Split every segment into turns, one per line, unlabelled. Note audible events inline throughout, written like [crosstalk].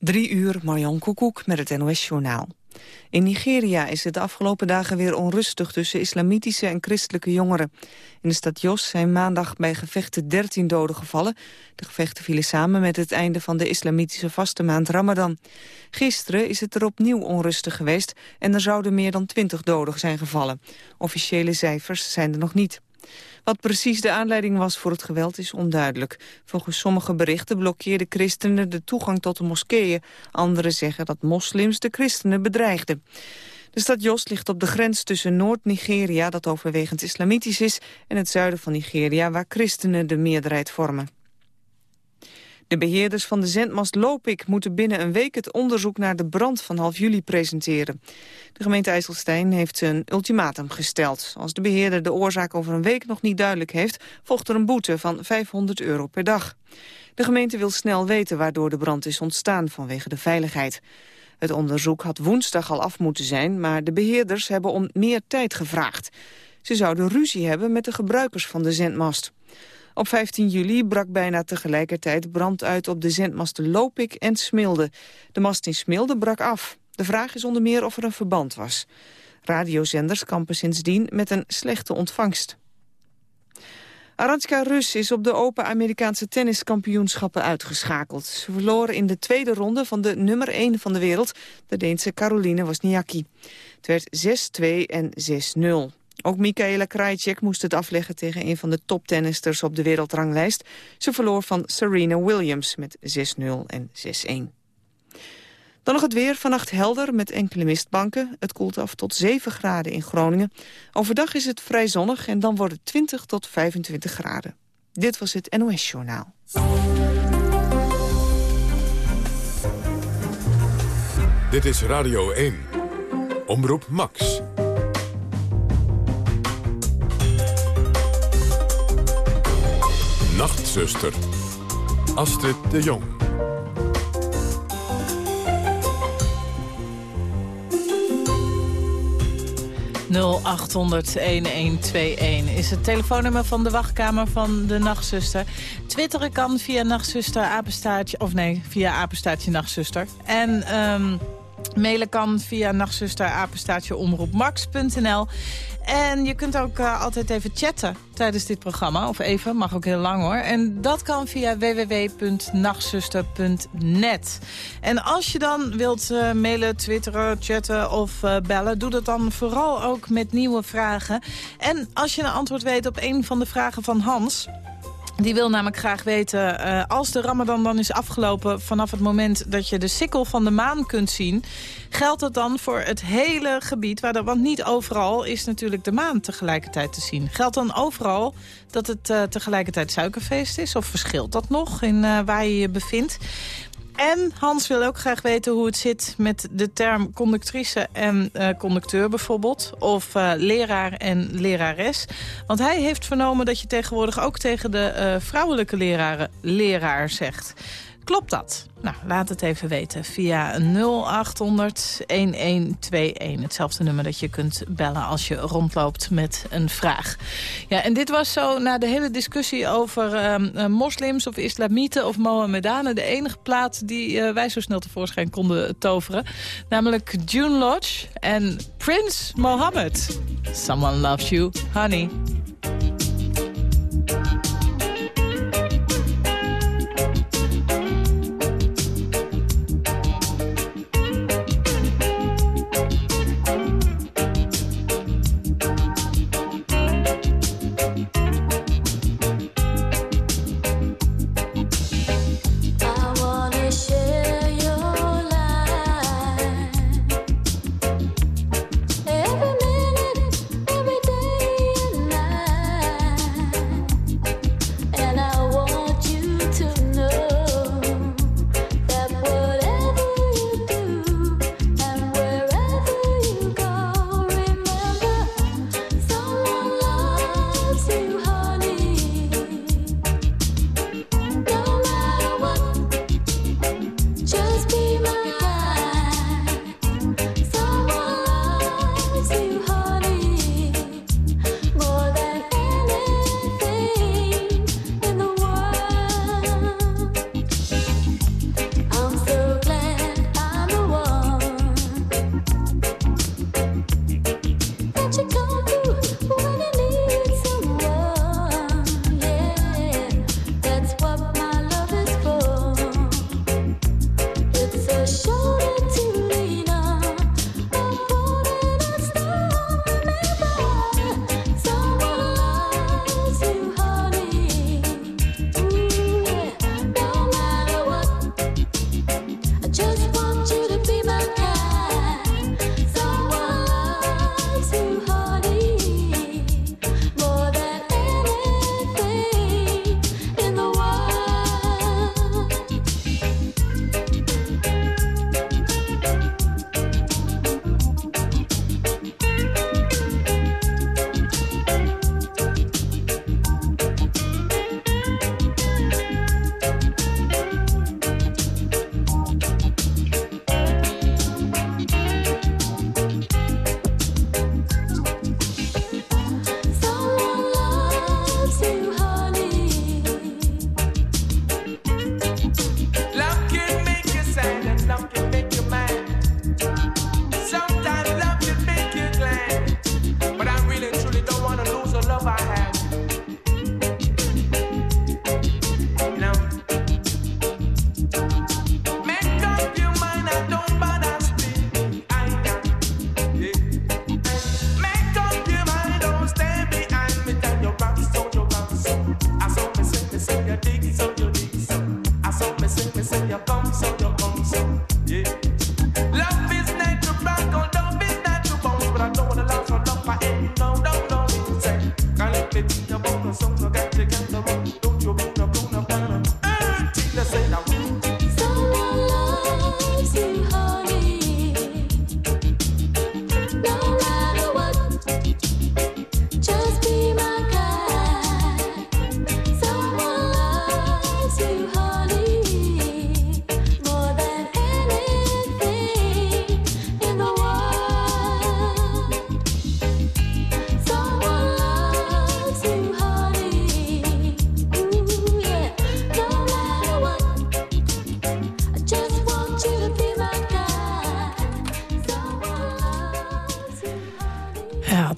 Drie uur, Marjan Koekoek met het NOS-journaal. In Nigeria is het de afgelopen dagen weer onrustig tussen islamitische en christelijke jongeren. In de stad Jos zijn maandag bij gevechten 13 doden gevallen. De gevechten vielen samen met het einde van de islamitische vaste maand Ramadan. Gisteren is het er opnieuw onrustig geweest en er zouden meer dan 20 doden zijn gevallen. Officiële cijfers zijn er nog niet. Wat precies de aanleiding was voor het geweld is onduidelijk. Volgens sommige berichten blokkeerden christenen de toegang tot de moskeeën. Anderen zeggen dat moslims de christenen bedreigden. De stad Jos ligt op de grens tussen Noord-Nigeria, dat overwegend islamitisch is, en het zuiden van Nigeria, waar christenen de meerderheid vormen. De beheerders van de zendmast Lopik moeten binnen een week het onderzoek naar de brand van half juli presenteren. De gemeente IJsselstein heeft een ultimatum gesteld. Als de beheerder de oorzaak over een week nog niet duidelijk heeft, volgt er een boete van 500 euro per dag. De gemeente wil snel weten waardoor de brand is ontstaan vanwege de veiligheid. Het onderzoek had woensdag al af moeten zijn, maar de beheerders hebben om meer tijd gevraagd. Ze zouden ruzie hebben met de gebruikers van de zendmast. Op 15 juli brak bijna tegelijkertijd brand uit op de zendmasten Lopik en Smilde. De mast in Smilde brak af. De vraag is onder meer of er een verband was. Radiozenders kampen sindsdien met een slechte ontvangst. Aranska Rus is op de Open Amerikaanse tenniskampioenschappen uitgeschakeld. Ze verloren in de tweede ronde van de nummer 1 van de wereld, de Deense Caroline Wozniacki. Het werd 6-2 en 6-0. Ook Michaela Krajicek moest het afleggen tegen een van de toptennisters op de wereldranglijst. Ze verloor van Serena Williams met 6-0 en 6-1. Dan nog het weer. Vannacht helder met enkele mistbanken. Het koelt af tot 7 graden in Groningen. Overdag is het vrij zonnig en dan wordt het 20 tot 25 graden. Dit was het NOS Journaal.
Dit is Radio 1. Omroep Max. Nachtzuster. Astrid de Jong.
0800-1121 is het telefoonnummer van de wachtkamer van de nachtzuster. Twitteren kan via nachtzuster, apenstaartje, of nee, via apenstaartje nachtzuster. En... Um, Mailen kan via nachtzuster, apenstaartje, omroepmax.nl. En je kunt ook uh, altijd even chatten tijdens dit programma. Of even, mag ook heel lang hoor. En dat kan via www.nachtzuster.net. En als je dan wilt uh, mailen, twitteren, chatten of uh, bellen... doe dat dan vooral ook met nieuwe vragen. En als je een antwoord weet op een van de vragen van Hans... Die wil namelijk graag weten, uh, als de ramadan dan is afgelopen... vanaf het moment dat je de sikkel van de maan kunt zien... geldt dat dan voor het hele gebied? Waar want niet overal is natuurlijk de maan tegelijkertijd te zien. Geldt dan overal dat het uh, tegelijkertijd suikerfeest is? Of verschilt dat nog in uh, waar je je bevindt? En Hans wil ook graag weten hoe het zit met de term conductrice en uh, conducteur bijvoorbeeld. Of uh, leraar en lerares. Want hij heeft vernomen dat je tegenwoordig ook tegen de uh, vrouwelijke leraren leraar zegt. Klopt dat? Nou, laat het even weten via 0800 1121. Hetzelfde nummer dat je kunt bellen als je rondloopt met een vraag. Ja, en dit was zo na de hele discussie over uh, moslims of islamieten of Mohammedanen... de enige plaat die uh, wij zo snel tevoorschijn konden toveren. Namelijk June Lodge en Prince Mohammed. Someone loves you, honey.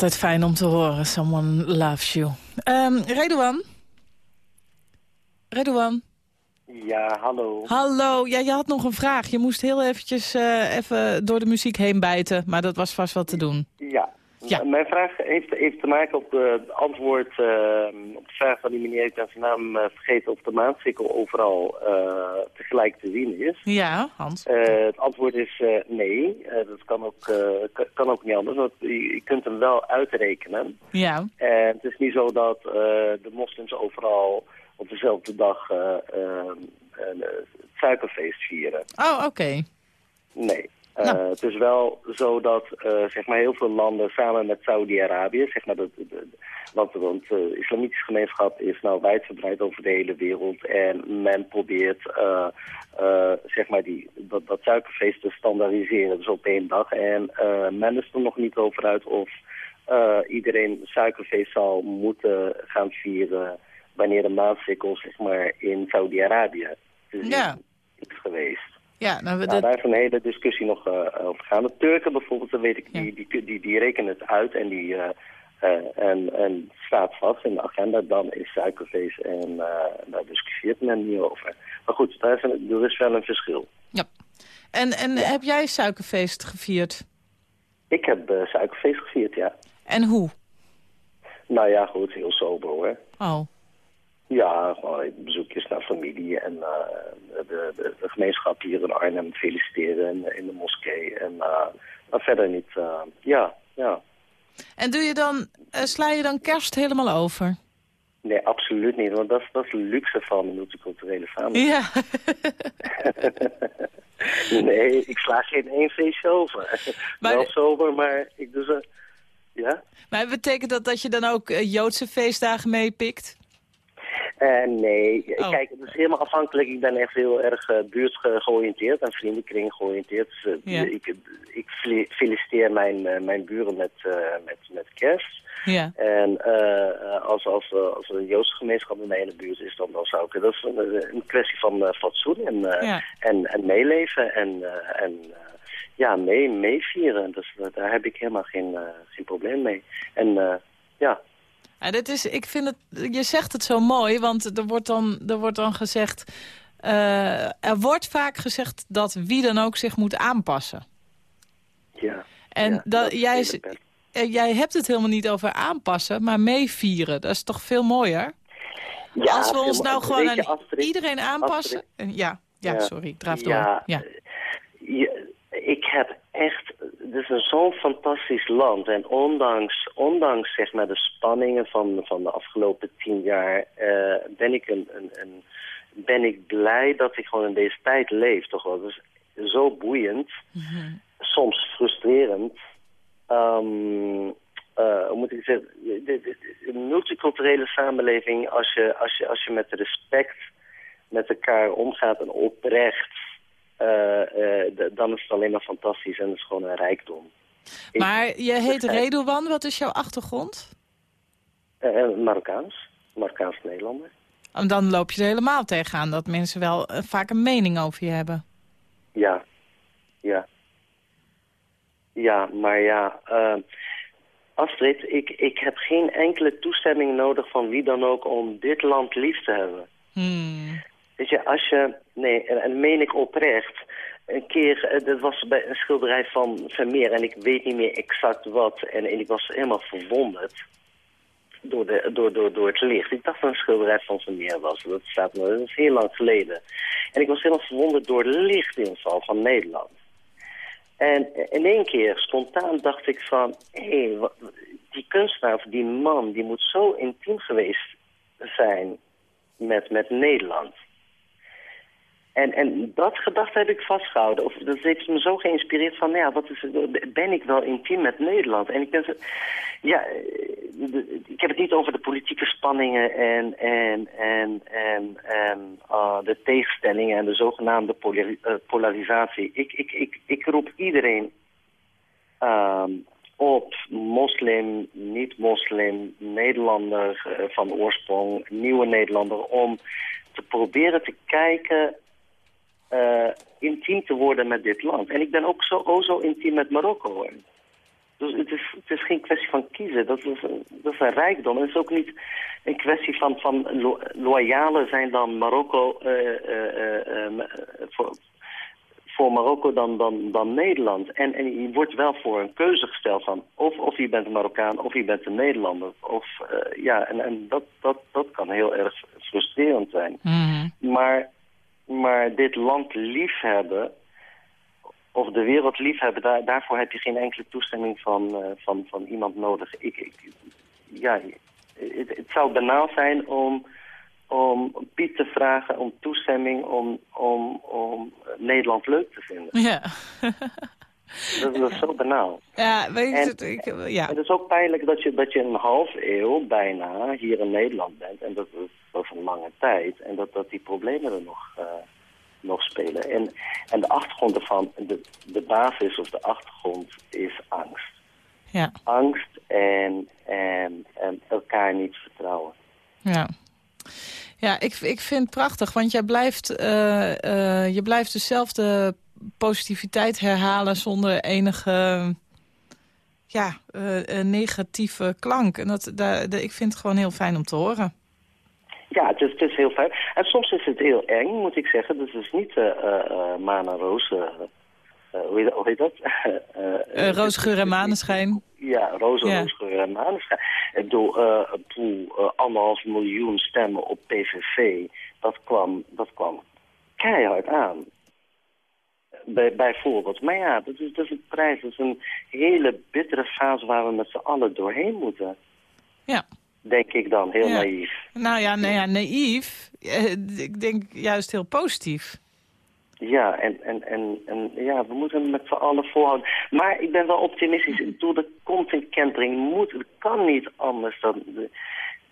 Altijd fijn om te horen. Someone loves you. Ehm Redouan? Redouan?
Ja, hallo.
Hallo. Ja, je had nog een vraag. Je moest heel eventjes eh, even door de muziek heen bijten. Maar dat was vast wat te doen.
Ja.
Ja.
Mijn vraag heeft, heeft te maken op de het antwoord eh, op de vraag van die meneer, ik ben zijn naam eh, vergeten, of de maansikkel overal eh, tegelijk te zien is.
Ja, Hans.
Eh, het antwoord is eh, nee. Eh, dat kan ook, eh, kan- ook niet anders, want je, je kunt hem wel uitrekenen.
Ja.
En het is niet zo dat eh, de moslims overal op dezelfde dag eh, eh, eh, het suikerfeest vieren.
Oh, oké.
Nee. Eh. Het is wel zo dat eh, zeg maar heel veel landen samen met Saudi-Arabië, zeg maar dat, want, want de islamitische gemeenschap is nou wijdverbreid over de hele wereld en men probeert eh, eh, zeg maar die, dat, dat suikerfeest te standaardiseren, dus op één dag. En eh, men is er nog niet over uit of eh, iedereen suikerfeest zal moeten gaan vieren wanneer de maansikkel zeg maar in Saudi-Arabië
Ja.
is geweest.
Ja, nou, we-
Nou, daar is een hele discussie nog eh, over gaan. De Turken bijvoorbeeld, dat weet ik,
Ja.
die, die, die, die rekenen het uit en die eh, eh, en, en staat vast in de agenda. Dan is suikerfeest en eh, daar discussieert men niet over. Maar goed, daar is een, er is wel een verschil.
ja. En, en heb jij suikerfeest gevierd?
Ik heb eh, suikerfeest gevierd, ja.
En hoe?
Nou ja, goed, heel sober hoor.
Oh.
Ja, gewoon bezoekjes naar familie en eh, de, de, de gemeenschap hier in Arnhem feliciteren in, in de moskee. En uh, maar verder niet, eh, ja, ja.
En doe je dan, sla je dan kerst helemaal over?
Nee, absoluut niet. Want dat is, dat is de luxe van een multiculturele samenleving.
Ja. [laughs]
Nee, ik sla geen één feestje over.
Maar-
Wel sober, maar ik doe ze... Ja?
maar betekent dat dat je dan ook Joodse feestdagen meepikt?
Eh, nee,
Oh.
kijk, het is helemaal afhankelijk. Ik ben echt heel erg uh, buurt ge georiënteerd en vriendenkring georiënteerd. Dus, uh,
Ja.
ik, ik feliciteer mijn, uh, mijn buren met, uh, met, met kerst.
Ja.
En uh, als, als, als er een Joodse gemeenschap in mijn buurt is, dan, dan zou ik... Dat is een, een kwestie van uh, fatsoen en,
ja.
en, en meeleven en, en ja, mee, meevieren. Dus daar heb ik helemaal geen, geen probleem mee. En ja...
Ja, dit is, ik vind het, je zegt het zo mooi, want er wordt dan, er wordt dan gezegd... Uh, er wordt vaak gezegd dat wie dan ook zich moet aanpassen.
Ja.
En
ja,
dat, jij, jij hebt het helemaal niet over aanpassen, maar meevieren. Dat is toch veel mooier?
Ja,
Als we ons nou gewoon aan
Astrid,
iedereen aanpassen...
Astrid,
ja, ja, sorry, draaf door.
Ja, ik heb echt... Het is zo'n fantastisch land. En ondanks, ondanks zeg maar, de spanningen van, van de afgelopen tien jaar... Uh, ben, ik een, een, een, ben ik blij dat ik gewoon in deze tijd leef. Toch wel. Het is zo boeiend. Mm -hmm. Soms frustrerend. Um, uh, hoe moet ik zeggen? De, multiculturele samenleving, als je, als, je, als je met respect met elkaar omgaat en oprecht... Uh, uh, dan is het alleen maar fantastisch en het is gewoon een rijkdom.
Maar ik, je heet Redouan, wat is jouw achtergrond?
Marokkaans, Marokkaans-Nederlander.
En dan loop je er helemaal tegenaan dat mensen wel vaak een mening over je hebben.
Ja, ja. Ja, maar ja... Astrid, ik, ik heb geen enkele toestemming nodig van wie dan ook om dit land lief te hebben.
Hmm.
Weet je, als je... Nee, en, en meen ik oprecht. Een keer, dat was bij een schilderij van Vermeer en ik weet niet meer exact wat. En, ik was helemaal verwonderd. door, de, door, door, door het licht. Ik dacht dat een schilderij van Vermeer was. Dat staat me, dat is heel lang geleden. En ik was helemaal verwonderd door de lichtinval van Nederland. En in één keer, spontaan, dacht ik van... hé, wat- die kunstenaar of die man, die moet zo intiem geweest zijn met, met Nederland. En, en dat gedachte heb ik vastgehouden. Of dat heeft me zo geïnspireerd van, nou ja, wat is, ben ik wel intiem met Nederland? En ik zo, ja, ik heb het niet over de politieke spanningen en, en, en, en, ah, de tegenstellingen en de zogenaamde eh, polarisatie. Ik, ik, ik, ik roep iedereen ehm, op, moslim, niet-moslim, Nederlander eh, van oorsprong, nieuwe Nederlander, om te proberen te kijken eh, intiem te worden met dit land. En ik ben ook zo, oh zo intiem met Marokko hoor. Dus het is, het is geen kwestie van kiezen. Dat is, een- dat is een rijkdom. Het is ook niet een kwestie van, van lo loyale zijn dan Marokko eh, eh, voor, voor Marokko dan, dan, dan Nederland. En, en je wordt wel voor een keuze gesteld van of, of je bent een Marokkaan of je bent een Nederlander. Of, ja, en, en dat, dat, dat kan heel erg frustrerend zijn. Maar, maar dit land liefhebben, of de wereld liefhebben, daar, daarvoor heb je geen enkele toestemming van, eh, van, van iemand nodig. Ik, ik, ja, het, het zou banaal zijn om, om Piet te vragen om toestemming om, om, om Nederland leuk te vinden.
Ja. [laughs]
Dat, dat is zo banaal.
Ja, weet je,
En-
het, ik, ja.
Het is ook pijnlijk dat je, dat je een half eeuw bijna hier in Nederland bent. En dat is, dat is een lange tijd. En dat, dat die problemen er nog, eh, nog spelen. En, en de achtergrond ervan, de, de basis of de achtergrond is angst.
Ja,
Angst en, en, en elkaar niet vertrouwen.
ja. Ja, ik, ik vind het prachtig, want jij blijft, eh, je blijft dezelfde positiviteit herhalen zonder enige ja, eh, eh, negatieve klank. En dat, daar, de- ik vind het gewoon heel fijn om te horen.
Ja, het is, het is heel fijn. En soms is het heel eng, moet ik zeggen. Dus het is niet uh, uh, maan en roos. Hoe, heet, dat? [laughs]
Roosgeur en maneschijn.
Ja, roze, ja. roosgeur en maneschijn. Ik bedoel, uh, anderhalf miljoen stemmen op PVV, dat kwam, dat kwam keihard aan. Bij, bijvoorbeeld. Maar ja, dat is, dat is een prijs. Dat is een hele bittere fase waar we met z'n allen doorheen moeten.
Ja.
Denk ik dan, heel
ja.
naïef.
Nou ja, nou ja naïef. Ik denk juist heel positief.
Ja, en, en, en, en ja, we moeten met z'n allen volhouden. Maar ik ben wel optimistisch. Ik bedoel, er komt een kentering. Moet, het kan niet anders dan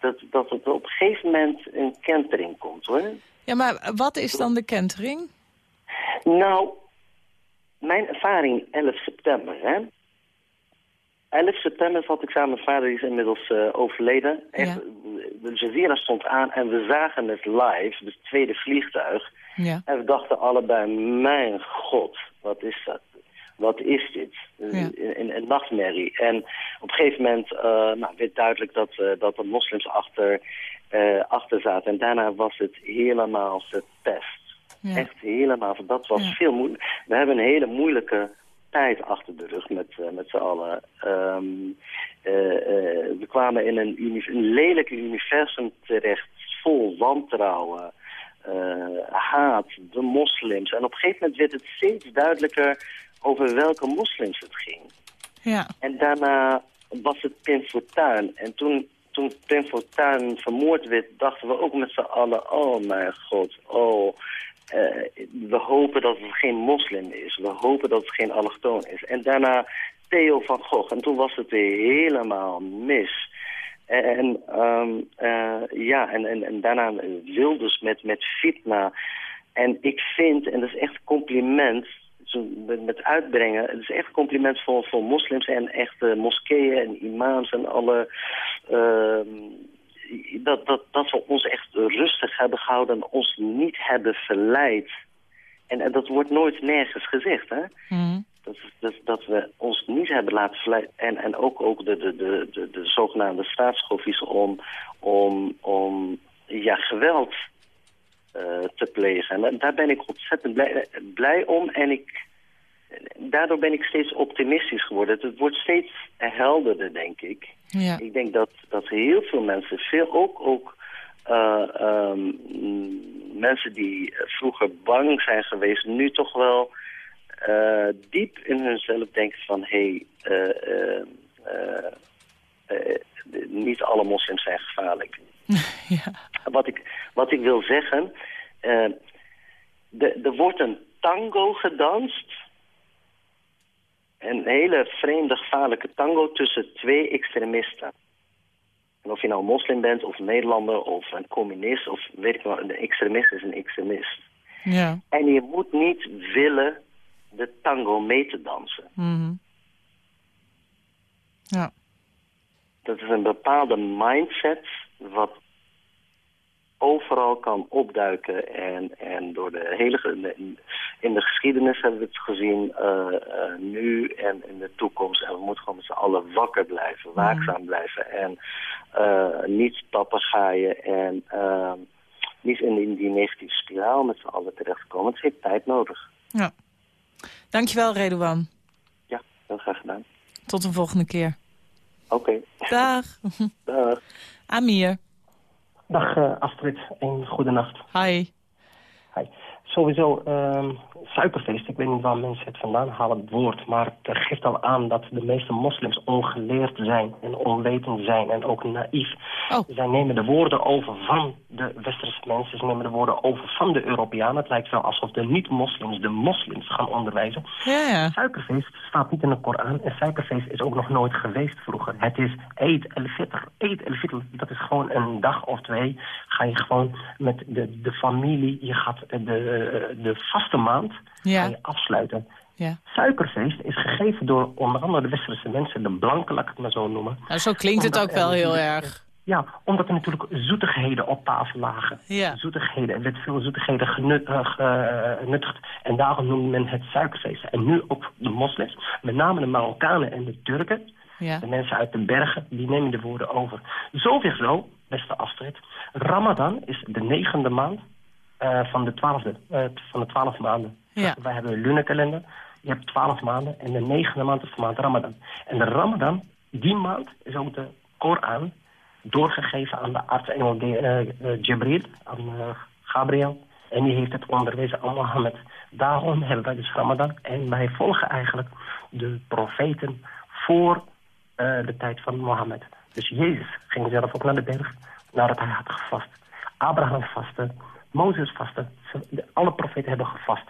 dat, dat het op een gegeven moment een kentering komt, hoor.
Ja, maar wat is dan de kentering?
Nou, mijn ervaring 11 september, hè. 11 september zat ik samen met mijn vader, die is inmiddels uh, overleden. Echt, ja. De Jazeera stond aan en we zagen het live, het tweede vliegtuig.
Ja.
En we dachten allebei, mijn god, wat is dat? Wat is dit?
Ja.
Een, een nachtmerrie. En op een gegeven moment uh, nou, werd duidelijk dat, uh, dat er moslims achter, achter zaten. En daarna was het helemaal verpest. Ja. Echt helemaal, dat was ja. veel moeilijk. We hebben een hele moeilijke tijd achter de rug met, uh, met z'n allen. Um, uh, uh, we kwamen in een, een lelijk universum terecht, vol wantrouwen, haat, de moslims. En op een gegeven moment werd het steeds duidelijker over welke moslims het ging.
Ja.
En daarna was het Pim Fortuyn. En toen, toen Pim Fortuyn vermoord werd, dachten we ook met z'n allen... oh mijn god, oh... Uh, we hopen dat het geen moslim is. We hopen dat het geen allochtoon is. En daarna Theo van Gogh. En toen was het helemaal mis. En, um, uh, ja, en, en, en daarna Wilders met, met fitna. En ik vind, en dat is echt compliment... Met, uitbrengen, het is echt compliment voor, voor moslims en echte moskeeën en imams en alle... Uh, dat, dat, dat we ons echt rustig hebben gehouden en ons niet hebben verleid. En, en dat wordt nooit nergens gezegd, hè?
Mm.
Dat, dat, dat we ons niet hebben laten verleiden. En, en ook, ook de, de, de, de, de zogenaamde staatsschoffies om, om, om ja, geweld uh, te plegen. En daar ben ik ontzettend blij, blij om. En ik, daardoor ben ik steeds optimistisch geworden. Het wordt steeds helderder, denk ik.
Ja.
Ik denk dat, dat heel veel mensen, veel ook, ook eh, ehm, mensen die vroeger bang zijn geweest, nu toch wel eh, diep in hunzelf denken van hé, hey, eh, niet alle moslims zijn gevaarlijk. [laughs]
ja.
Wat ik, wat ik wil zeggen, er wordt een tango gedanst. Een hele vreemde, gevaarlijke tango tussen twee extremisten. En of je nou moslim bent, of Nederlander, of een communist, of weet ik wel, een extremist is een extremist.
Ja.
En je moet niet willen de tango mee te dansen.
Mhm. Ja.
Dat is een bepaalde mindset wat overal kan opduiken. En, en door de hele... In de geschiedenis hebben we het gezien, eh, eh, nu en in de toekomst. En we moeten gewoon met z'n allen wakker blijven, waakzaam blijven. En eh, niet papegaaien en eh, niet in, in die negatieve spiraal met z'n allen terechtkomen. Het heeft tijd nodig.
ja. Dankjewel, Redouan.
Ja, heel graag gedaan.
Tot een volgende keer.
Oké,
Dag. [laughs]
dag.
Amir.
Dag eh, Astrid en goedenacht.
Hi.
Hi. Sowieso, ehm, suikerfeest, ik weet niet waar mensen het vandaan halen, het woord. Maar het geeft al aan dat de meeste moslims ongeleerd zijn en onwetend zijn en ook naïef.
Oh.
Zij nemen de woorden over van de westerse mensen, ze nemen de woorden over van de Europeanen. Het lijkt wel alsof de niet-moslims de moslims gaan onderwijzen.
Ja, ja.
Suikerfeest staat niet in de Koran en suikerfeest is ook nog nooit geweest vroeger. Het is Eid el-Fitr. Eid el-Fitr, dat is gewoon een dag of twee. Ga je gewoon met de, de familie, je gaat de, de vaste maand
Ja.
ga je afsluiten.
ja.
Suikerfeest is gegeven door onder andere de westerse mensen, de blanken, laat ik het maar zo noemen.
Nou, zo klinkt het ook wel heel erg.
Ja, omdat er natuurlijk zoetigheden op tafel lagen.
Ja.
Zoetigheden, er werd veel zoetigheden genut- eh, ge- genuttigd. En daarom noemde men het suikerfeest. En nu ook de moslims, met name de Marokkanen en de Turken...
Ja.
de mensen uit de bergen, die nemen de woorden over. Zoveel zo, beste Astrid. Ramadan is de negende maand eh, van, de twaalfde, eh, van de twaalf maanden.
Ja.
Wij hebben een lunenkalender. Je hebt twaalf maanden en de negende maand is de maand Ramadan. En de Ramadan, die maand, is ook de Koran doorgegeven aan de aartsengel uh, Jibril, aan eh, Gabriel. En die heeft het onderwezen aan Mohammed. Daarom hebben wij dus Ramadan. En wij volgen eigenlijk de profeten voor eh, de tijd van Mohammed. Dus Jezus ging zelf ook naar de berg nadat hij had gevast. Abraham vastte, Mozes de- Alle profeten hebben gevast.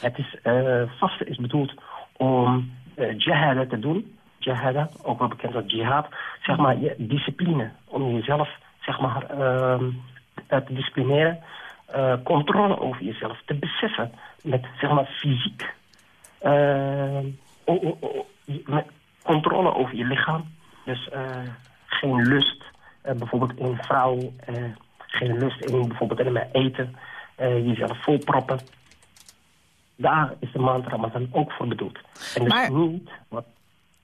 Het is, eh, vasten is bedoeld om jihad te doen. Jihad, ook wel bekend als jihad. Zeg maar je discipline. Om jezelf zeg maar, ehm, eh, te disciplineren. eh, controle over jezelf te beseffen. Met zeg maar fysiek. eh, o- met controle over je lichaam. Dus geen lust. bijvoorbeeld in vrouw. Geen lust in bijvoorbeeld in mijn eten. eh, jezelf volproppen. Daar is de maand Ramadan ook voor bedoeld. En dus
Maar-
niet wat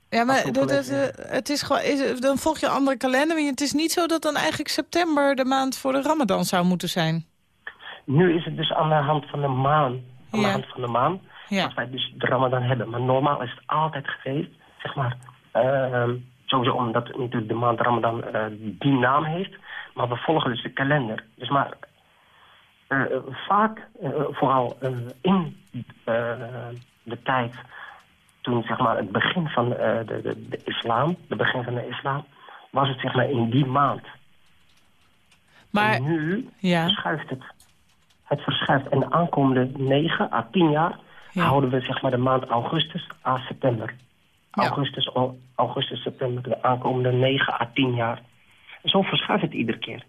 Ja, maar dat, eh, het is gewoon, is, dan volg je een andere kalender. Maar het is niet zo dat dan eigenlijk september de maand voor de ramadan zou moeten zijn.
Nu is het dus aan de hand van de maan. Aan
Ja.
de hand van de maan.
Ja.
Dat wij dus de Ramadan hebben. Maar normaal is het altijd geweest, zeg maar. ehm, sowieso omdat natuurlijk de maand Ramadan eh, die naam heeft. Maar we volgen dus de kalender. Dus maar eh, vaak, eh, vooral eh, in de tijd toen zeg maar het begin van de, de, de islam, de begin van de islam, was het zeg maar in die maand.
Maar,
En nu
ja.
verschuift het. Het verschuift. En de aankomende 9 à 10 jaar
Ja.
houden we zeg maar de maand augustus à september.
Ja.
Augustus, augustus, september, de aankomende 9 à 10 jaar. En zo verschuift het iedere keer.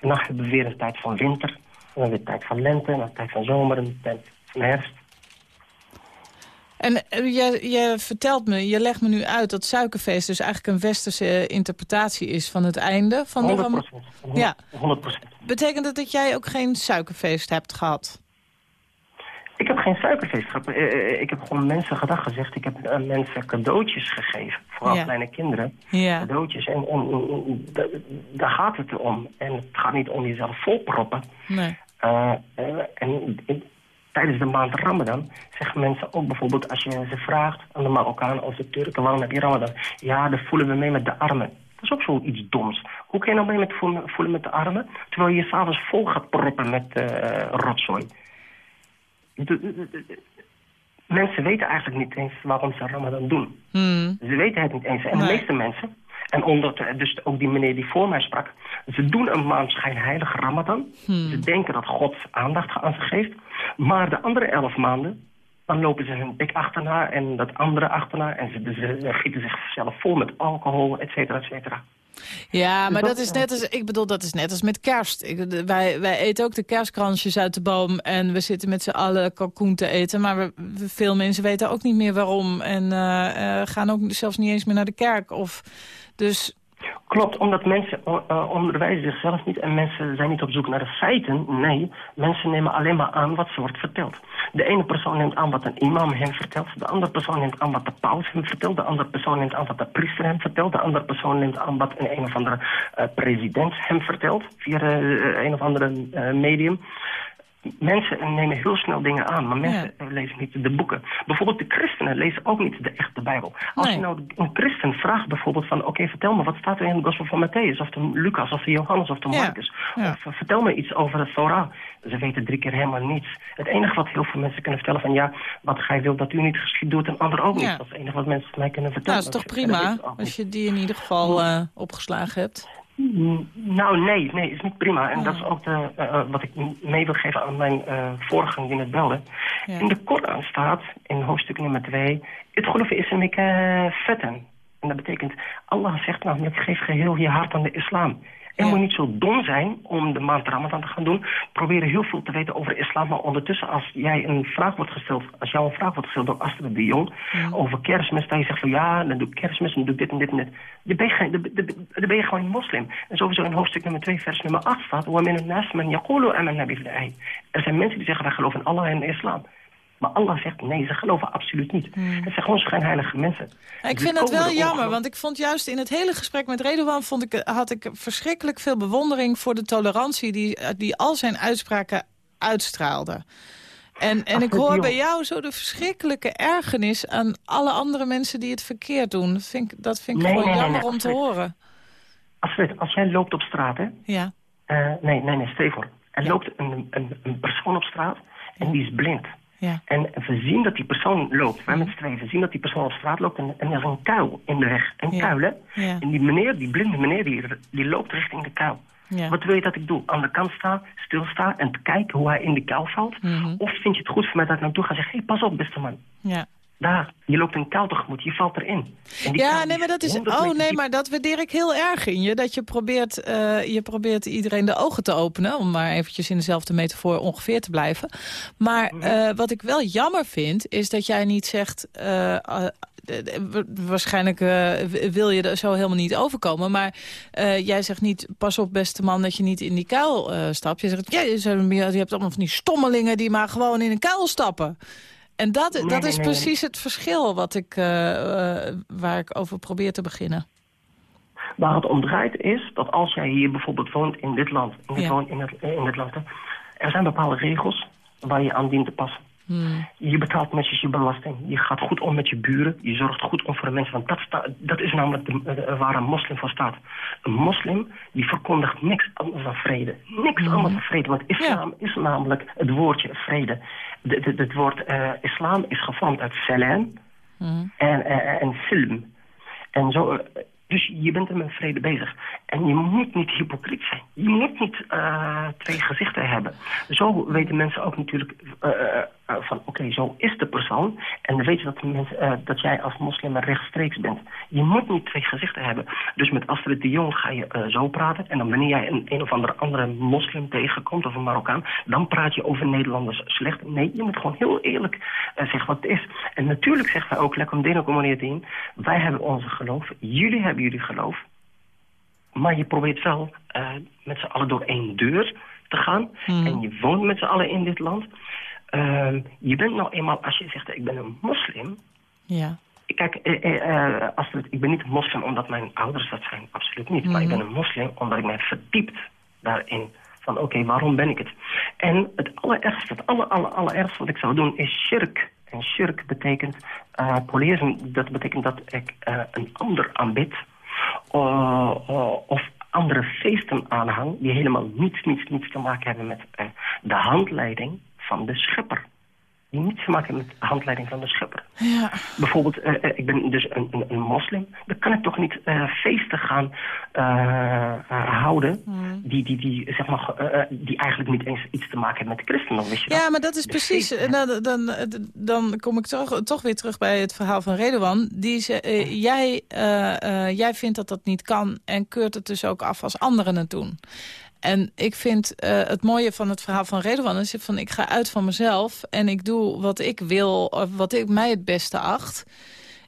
En dan hebben we weer een tijd van winter, en dan weer een tijd van lente, en dan een tijd van zomer, en een tijd van herfst.
En eh, je, je vertelt me, je legt me nu uit dat suikerfeest dus eigenlijk een westerse eh, interpretatie is van het einde van de
100
ramadan. Ja.
100%
Betekent dat dat jij ook geen suikerfeest hebt gehad?
Ik heb geen suikerfeest. Eh, eh, Ik heb gewoon mensen gedag gezegd. Ik heb mensen cadeautjes gegeven. Vooral
Ja.
kleine kinderen.
Ja.
Cadeautjes. En, en, en da- daar gaat het om. En het gaat niet om jezelf volproppen.
Nee.
Eh, en, en tijdens de maand Ramadan zeggen mensen ook bijvoorbeeld als je ze vraagt aan de Marokkanen of de Turken waarom heb je Ramadan? Ja, dan voelen we mee met de armen. Dat is ook zoiets doms. Hoe kan je nou mee met voelen, voelen met de armen terwijl je je s'avonds vol gaat proppen met rotzooi? De- de- mensen weten eigenlijk niet eens waarom ze Ramadan doen.
Hmm.
Ze weten het niet eens. En
Nee.
de meeste mensen, en onder, dus ook die meneer die voor mij sprak... ze doen een maand schijnheilige Ramadan. Ze denken dat God aandacht aan ze geeft. Maar de andere elf maanden, dan lopen ze hun dik achterna... en dat andere achterna. En ze, ze gieten zichzelf vol met alcohol, et cetera, et cetera.
Ja, maar
dat-
is net als, ik bedoel, dat is net als met kerst. Ik, wij, wij eten ook de kerstkransjes uit de boom en we zitten met z'n allen kalkoen te eten. Maar we, we- veel mensen weten ook niet meer waarom en eh, eh, gaan ook zelfs niet eens meer naar de kerk. Of, dus
Klopt, omdat mensen eh, onderwijzen zichzelf niet en mensen zijn niet op zoek naar de feiten. Nee, mensen nemen alleen maar aan wat ze wordt verteld. De ene persoon neemt aan wat een imam hem vertelt. De andere persoon neemt aan wat de paus hem vertelt. De andere persoon neemt aan wat de priester hem vertelt. De andere persoon neemt aan wat een, een of andere eh, president hem vertelt. Via eh, een of andere medium. Mensen nemen heel snel dingen aan, maar mensen eh, lezen niet de boeken. Bijvoorbeeld de christenen lezen ook niet de echte Bijbel. Als
Nee.
je nou een christen vraagt bijvoorbeeld van... oké, vertel me, wat staat er in de gospel van Matthäus... of de Lucas, of de Johannes, of de. Marcus?
Ja.
Of eh, vertel me iets over de Torah. Ze weten drie keer helemaal niets. Het enige wat heel veel mensen kunnen vertellen van... ja, wat gij wilt dat u niet geschiet doet en ander ook niet. Dat is het enige wat mensen mij kunnen
nou,
vertellen.
dat is toch prima
het
als je die in ieder geval eh, opgeslagen hebt.
Nou, nee, nee, is niet prima. En dat is ook de, eh, eh, wat ik mee wil geven aan mijn eh voorganger die net belde.
Ja.
In de Koran staat, in hoofdstuk nummer 2... Het geloven is een uh, vetten. En dat betekent, Allah zegt namelijk, geef geheel je hart aan de islam. En moet niet zo dom zijn om de maand Ramadan te gaan doen. Proberen heel veel te weten over islam. Maar ondertussen, als jij een vraag wordt gesteld, als jou een vraag wordt gesteld door Astrid de Jong over kerstmis, dan je zegt van ja, dan doe ik kerstmis, dan doe ik dit en dit en dit. Dan ben je, dan, ben je gewoon een moslim. En sowieso in hoofdstuk nummer 2, vers nummer 8 staat: Er zijn mensen die zeggen wij geloven in Allah en in islam. Maar Allah zegt, nee, ze geloven absoluut niet. Het zijn gewoon schijnheilige mensen.
Ik vind dat wel
er
jammer, want ik vond juist in het hele gesprek met Redouan... Vond ik, had ik verschrikkelijk veel bewondering voor de tolerantie... die, die al zijn uitspraken uitstraalde. En, en ik hoor bij jou zo de verschrikkelijke ergernis... aan alle andere mensen die het verkeerd doen. Dat vind ik, dat vind ik
Nee,
gewoon
nee, nee,
jammer om te horen.
Astrid, als jij loopt op straat, hè...
Ja,
Eh, nee, nee, nee, stel je voor. Er
Ja.
loopt een, een, een persoon op straat en die is blind.
Ja,
En we zien dat die persoon loopt. Wij met z'n tweeën, we zien dat die persoon op straat loopt en, en er is een kuil in de weg. Een
Ja.
kuil, hè?
Ja.
En die meneer, die blinde meneer, die, die loopt richting de kuil.
ja.
Wat wil je dat ik doe? Aan de kant staan, stilstaan en kijken hoe hij in de kuil valt?
Mhm.
Of vind je het goed voor mij dat ik naartoe ga zeggen... hé, hey, pas op, beste man.
ja.
Daar, je loopt een kuil tegemoet, je valt erin.
Ja, nee, maar dat is.
100
Oh nee, maar dat waardeer ik heel erg in je. Dat je probeert, eh, je probeert iedereen de ogen te openen. Om maar eventjes in dezelfde metafoor ongeveer te blijven. Maar
Mhm.
eh, wat ik wel jammer vind, is dat jij niet zegt. eh, waarschijnlijk wil je er zo helemaal niet overkomen. Maar jij zegt niet, pas op beste man dat je niet in die kuil stapt. Je zegt, ja, je, zegt, je hebt allemaal van die stommelingen die maar gewoon in een kuil stappen. En dat,
Nee,
dat is
nee,
precies het verschil wat ik, eh, eh, waar ik over probeer te beginnen.
Waar het om draait is dat als jij hier bijvoorbeeld woont in dit land, in dit,
Ja.
woont in het, in dit land, hè, er zijn bepaalde regels waar je aan dient te passen.
Hmm.
Je betaalt netjes je belasting. Je gaat goed om met je buren. Je zorgt goed om voor de mensen. Want dat, sta- dat is namelijk de, de- waar een moslim voor staat. Een moslim die verkondigt niks anders dan vrede. Niks anders dan vrede. Want islam is namelijk het woordje vrede. Het woord eh, islam is gevormd uit salam
Hmm.
en, en, en film. En zo, eh, dus je bent er met vrede bezig. En je moet niet hypocriet zijn. Je moet niet eh, twee gezichten hebben. Zo weten mensen ook natuurlijk eh, eh, van oké, zo is de persoon. En dan weten dat, dat jij als moslim rechtstreeks bent. Je moet niet twee gezichten hebben. Dus met Astrid de Jong ga je zo praten. En dan wanneer jij een, een of andere andere moslim tegenkomt of een Marokkaan... dan praat je over Nederlanders slecht. Nee, je moet gewoon heel eerlijk zeggen wat het is. En natuurlijk zeggen wij ook, lekker om community wij hebben onze geloof, jullie hebben jullie geloof. Maar je probeert wel eh, met z'n allen door één deur te gaan. En je woont met z'n allen in dit land. Ehm, je bent nou eenmaal, als je zegt, ik ben een moslim...
Ja.
Kijk, eh, eh, eh, Astrid, ik ben niet moslim omdat mijn ouders dat zijn. Absoluut niet. Maar ik ben een moslim omdat ik mij verdiept daarin Van oké, waarom ben ik het? En het allerergste, het aller, aller, allerergste wat ik zou doen is shirk. En shirk betekent, polytheïsme, dat betekent dat ik een ander aanbid. Eh, eh, of andere feesten aanhang die helemaal niets, niets, niets te maken hebben met eh, de handleiding van de schepper. Die niets te maken hebben met de handleiding van de schepper.
Ja.
Bijvoorbeeld, eh, eh, ik ben dus een, een, een moslim. Dan kan ik toch niet eh, feesten gaan houden...
Hmm.
Die, die, die, zeg maar, die eigenlijk niet eens iets te maken hebben met de christenen. Wist je dat?
Ja, maar dat is precies... en Dan, dan, dan kom ik toch, toch weer terug bij het verhaal van Redouan. Die ze, jij, jij vindt dat dat niet kan en keurt het dus ook af als anderen het doen. En ik vind eh, het mooie van het verhaal van Redouan is van ik ga uit van mezelf en ik doe wat ik wil, of wat ik mij het beste acht.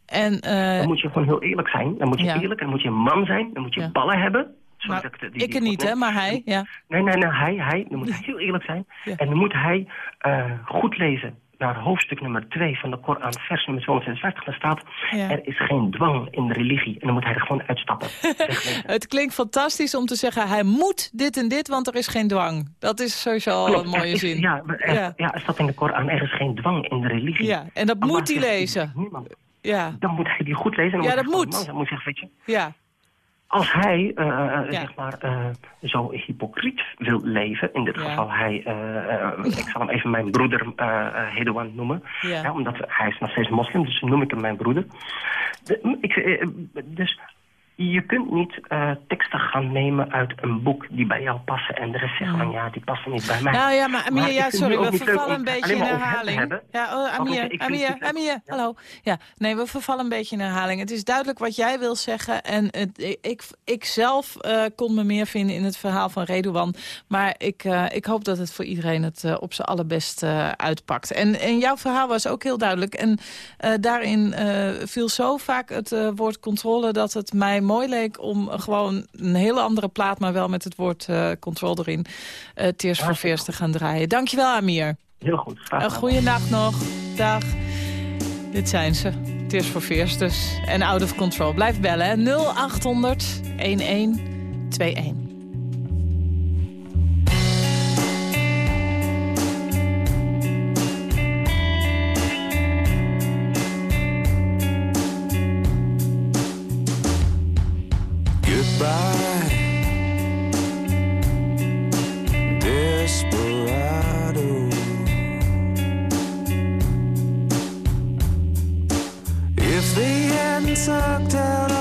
En, eh,
Dan moet je gewoon heel eerlijk zijn. Dan moet je
Ja.
eerlijk, dan moet je een man zijn. Dan moet je
Ja.
ballen hebben.
Maar
de- die-
ik er niet, hè, maar hij. Ja.
Nee, nee, nee, hij, hij. Dan moet hij heel eerlijk zijn. En dan moet hij eh, goed lezen naar hoofdstuk nummer 2 van de Koran, vers nummer 256. Daar staat,
Ja.
er is geen dwang in de religie. En dan moet hij er gewoon uitstappen. [laughs]
Het klinkt fantastisch om te zeggen, hij moet dit en dit, want er is geen dwang. Dat is sowieso al een mooie
is-
zin.
Ja, er,
Ja.
ja. er staat in de Koran, er is geen dwang in de religie.
Ja, en dat moet hij lezen.
Niemand.
Ja,
Dan moet hij die goed lezen. En dan
Ja,
moet
dat moet
zeggen, weet je,
ja.
Als hij eh,
Ja.
zeg maar, eh, zo hypocriet wil leven, in dit
Ja.
geval hij, eh, ik zal hem even mijn broeder Hedouan noemen, omdat hij is nog steeds moslim, dus noem ik hem mijn broeder. De- ik, dus je kunt niet eh, teksten gaan nemen uit een boek die bij jou passen en de rest zeggen van ja, die passen niet bij mij.
Nou ja, maar Amir,
Maar
ja, sorry, we vervallen een beetje in herhaling. Ja, oh, Amir,
ik
Amir, Amir.
Ja.
hallo. Ja, nee, we vervallen een beetje in herhaling. Het is duidelijk wat jij wil zeggen. En het, ik, ik zelf eh, kon me meer vinden in het verhaal van Redouan. Maar ik, eh, ik hoop dat het voor iedereen het op zijn allerbest uitpakt. En, en jouw verhaal was ook heel duidelijk. En daarin viel zo vaak het woord controle... dat het mij mooi leek om gewoon een hele andere plaat... maar wel met het woord eh control erin, eh Tears for Fears te gaan draaien. Dankjewel, Amir.
Heel goed.
Een goede nacht nog. Dag. Dit zijn ze. Tears for Fears dus. En Out of Control. Blijf bellen, hè. 0800 1121.
Goodbye, desperado. If they hadn't sucked out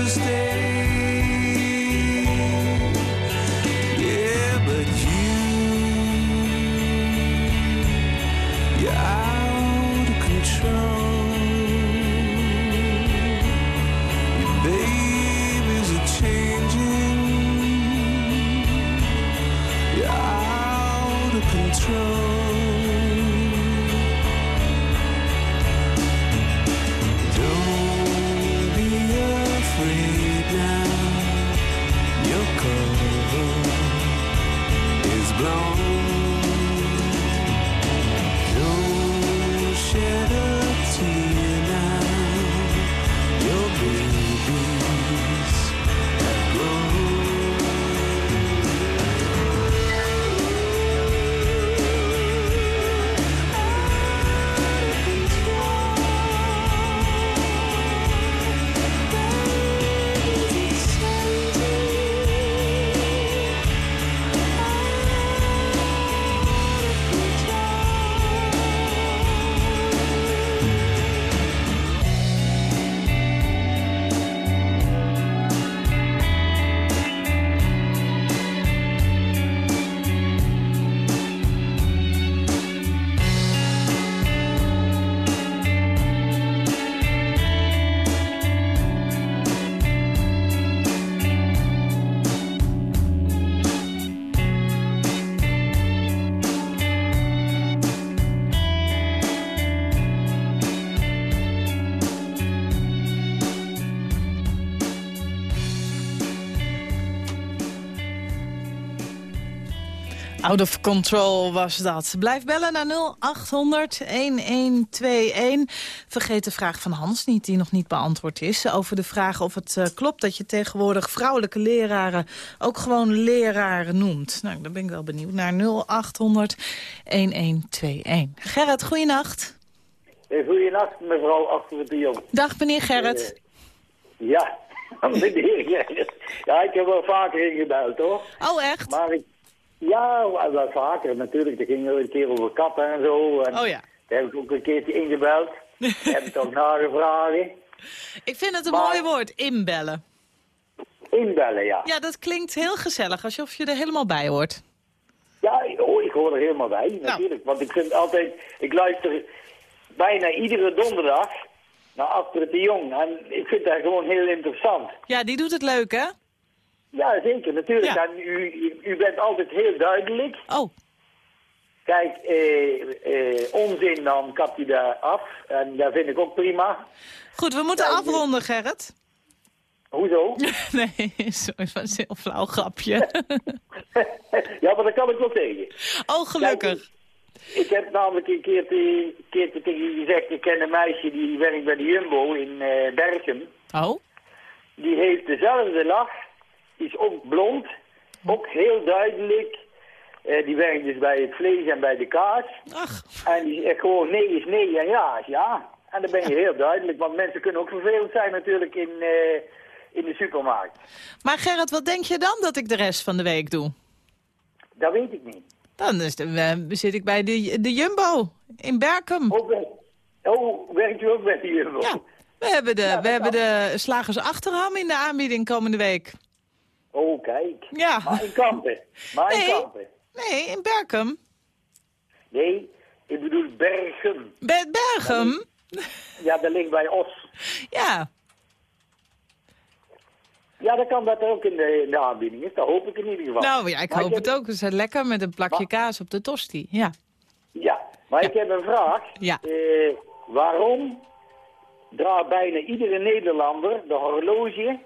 to stay. Out of control
was dat. Blijf bellen naar 0800-1121. Vergeet de vraag van Hans niet, die nog niet beantwoord is. Over de vraag of het eh, klopt dat je tegenwoordig vrouwelijke leraren... ook gewoon leraren noemt. Nou, daar ben ik wel benieuwd naar 0800-1121. Gerrit, goeienacht.
Eh, Goedenacht, mevrouw Achter de Jong.
Dag, meneer Gerrit.
Eh, ja, [laughs] meneer Gerrit. Ja, ik heb wel vaker ingebeld, hoor.
Oh, echt?
Maar ik... Ja, wel vaker natuurlijk. Er ging een keer over katten en zo. En
Oh ja.
Daar heb ik ook een keertje ingebeld. [laughs] heb ik ook nagevraagd.
Ik vind het een
Maar-
mooi woord, inbellen.
Inbellen, ja.
Ja, dat klinkt heel gezellig, alsof je er helemaal bij hoort.
Ja, oh, ik hoor er helemaal bij,
Nou.
natuurlijk. Want ik vind altijd... Ik luister bijna iedere donderdag naar Achter de Jong. En ik vind dat gewoon heel interessant.
Ja, die doet het leuk, hè?
Ja, zeker, natuurlijk.
Ja.
En u, u, bent altijd heel duidelijk.
Oh,
Kijk, eh, eh, onzin dan kapt hij daar af. En dat vind ik ook prima.
goed, we moeten
Ja,
afronden, Gerrit.
Hoezo? [laughs]
Nee, sorry, dat was een heel flauw grapje. [laughs]
ja, maar dat kan ik wel tegen.
Oh, gelukkig.
Ik heb namelijk een keer, te, keer te- tegen je gezegd, ik ken een meisje die werkt bij de Jumbo in eh Berchem.
Oh,
Die heeft dezelfde lach, is ook blond, ook heel duidelijk. Eh, die werkt dus bij het vlees en bij de kaas.
ach.
En die zegt gewoon nee is nee en ja is ja. En dan ben je heel duidelijk, want mensen kunnen ook vervelend zijn natuurlijk in, eh, in de supermarkt.
Maar Gerrit, wat denk je dan dat ik de rest van de week doe?
Dat weet ik niet.
Dan is de, eh, zit ik bij de, de Jumbo in Berkum.
Oh, wer- oh, werkt u ook bij de Jumbo?
Ja, we hebben de,
Ja,
we hebben de slagers Achterham in de aanbieding komende week.
Oh, kijk.
Ja.
Maar in Kampen. Maar in
Nee.
Kampen.
Nee, in Berkum.
Nee, ik bedoel Bergen.
Bij Bergum?
Ja, dat ligt bij Os.
Ja.
Ja, dan kan dat ook in de, in de aanbieding is. Dat hoop ik in ieder geval.
Nou ja, ik
Maar
hoop het ook. Het is lekker met een plakje
Maar-
kaas op de tosti. Ja.
Ja, maar ik heb een vraag.
Ja.
Eh, waarom draagt bijna iedere Nederlander de horloge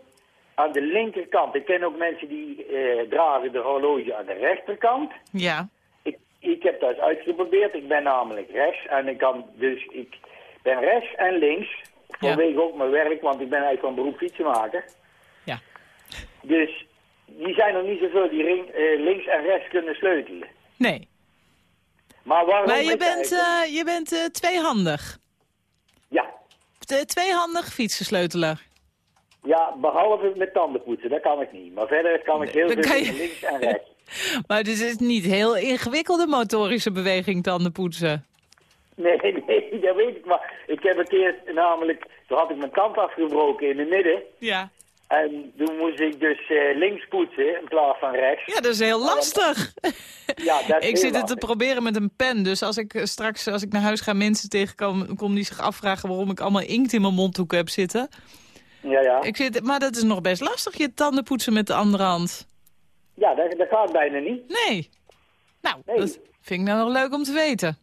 aan de linkerkant? Ik ken ook mensen die eh, dragen de horloge aan de rechterkant.
Ja.
Ik, ik heb dat uitgeprobeerd. Ik ben namelijk rechts en ik kan dus ik ben rechts en links. Vanwege ook mijn werk, want ik ben eigenlijk van beroep fietsenmaker.
Ja.
Dus die zijn nog niet zoveel die ring, eh, links en rechts kunnen sleutelen.
Nee.
Maar waarom
Maar je bent, eh, je bent eh, tweehandig.
Ja,
Te- tweehandig fietsensleutelaar.
Ja, behalve met tandenpoetsen, dat kan ik niet. Maar verder kan ik heel veel
je-
links en rechts. [laughs]
Maar het is niet heel ingewikkelde motorische beweging tanden poetsen.
Nee, [laughs] nee, dat weet ik. Maar ik heb een keer namelijk, toen had ik mijn tand afgebroken in het midden.
Ja.
En toen moest ik dus eh, links poetsen in plaats van rechts.
Ja, dat is heel lastig.
Ja, dat [laughs] is
ik zit het te proberen met een pen. Dus als ik eh, straks, als ik naar huis ga, mensen tegenkom kom die zich afvragen waarom ik allemaal inkt in mijn mondhoeken heb zitten.
Ja, ja.
Ik zit, maar dat is nog best lastig, je tanden poetsen met de andere hand.
Ja, dat, dat gaat bijna niet.
Nee. Nou,
Nee.
dat vind ik nou nog leuk om te weten.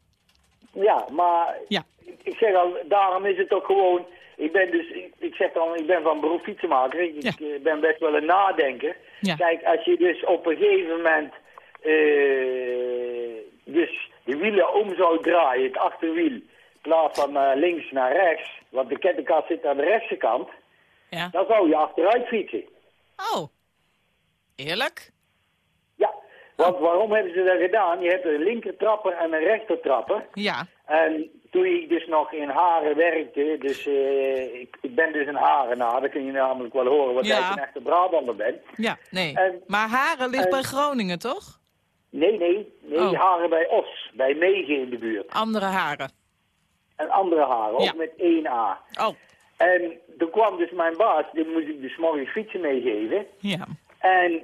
Ja, maar
Ja.
ik, zeg al, daarom is het ook gewoon... Ik ben dus, ik, zeg dan, ik ben van beroep fietsenmaker. Ik,
Ja.
ik, eh, ben best wel een nadenker.
Ja.
Kijk, als je dus op een gegeven moment... eh, dus de wielen om zou draaien, het achterwiel... in plaats van eh, links naar rechts... want de kettingkast zit aan de rechtse kant...
Ja.
dan zou je achteruit fietsen.
Oh. Eerlijk?
Ja, want waarom hebben ze dat gedaan? Je hebt een linkertrapper en een rechtertrapper.
Ja.
En toen ik dus nog in Haren werkte, dus eh, ik, ik ben dus een Harenaar, dat kun je namelijk wel horen, want
Ja.
ik een echte Brabander ben.
Ja, nee.
En-
maar Haren ligt
en-
bij Groningen, toch?
Nee, nee, nee,
Oh.
Haren bij Os, bij Megen in de buurt.
Andere Haren.
En andere Haren, ook
Ja.
met 1A.
Oh.
En toen kwam dus mijn baas, die moest ik dus morgens fietsen meegeven.
Ja.
En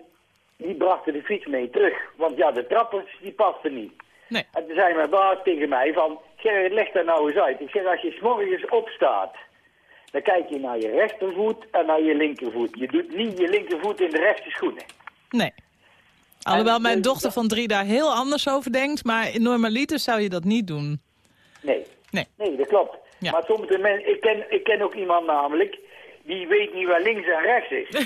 die brachten de fiets mee terug, want ja, de trappers, die pasten niet.
Nee.
En toen zei mijn baas tegen mij van, Gerrit, leg daar nou eens uit. Ik zeg, als je 's morgens opstaat, dan kijk je naar je rechtervoet en naar je linkervoet. Je doet niet je linkervoet in de rechte schoenen.
Nee. Alhoewel mijn
eh,
dochter van drie daar heel anders over denkt, maar in normaliter zou je dat niet doen.
Nee.
Nee.
Nee, dat klopt.
Ja.
Maar sommige mensen, ik ken, ik ken ook iemand namelijk, die weet niet waar links en rechts is. [laughs]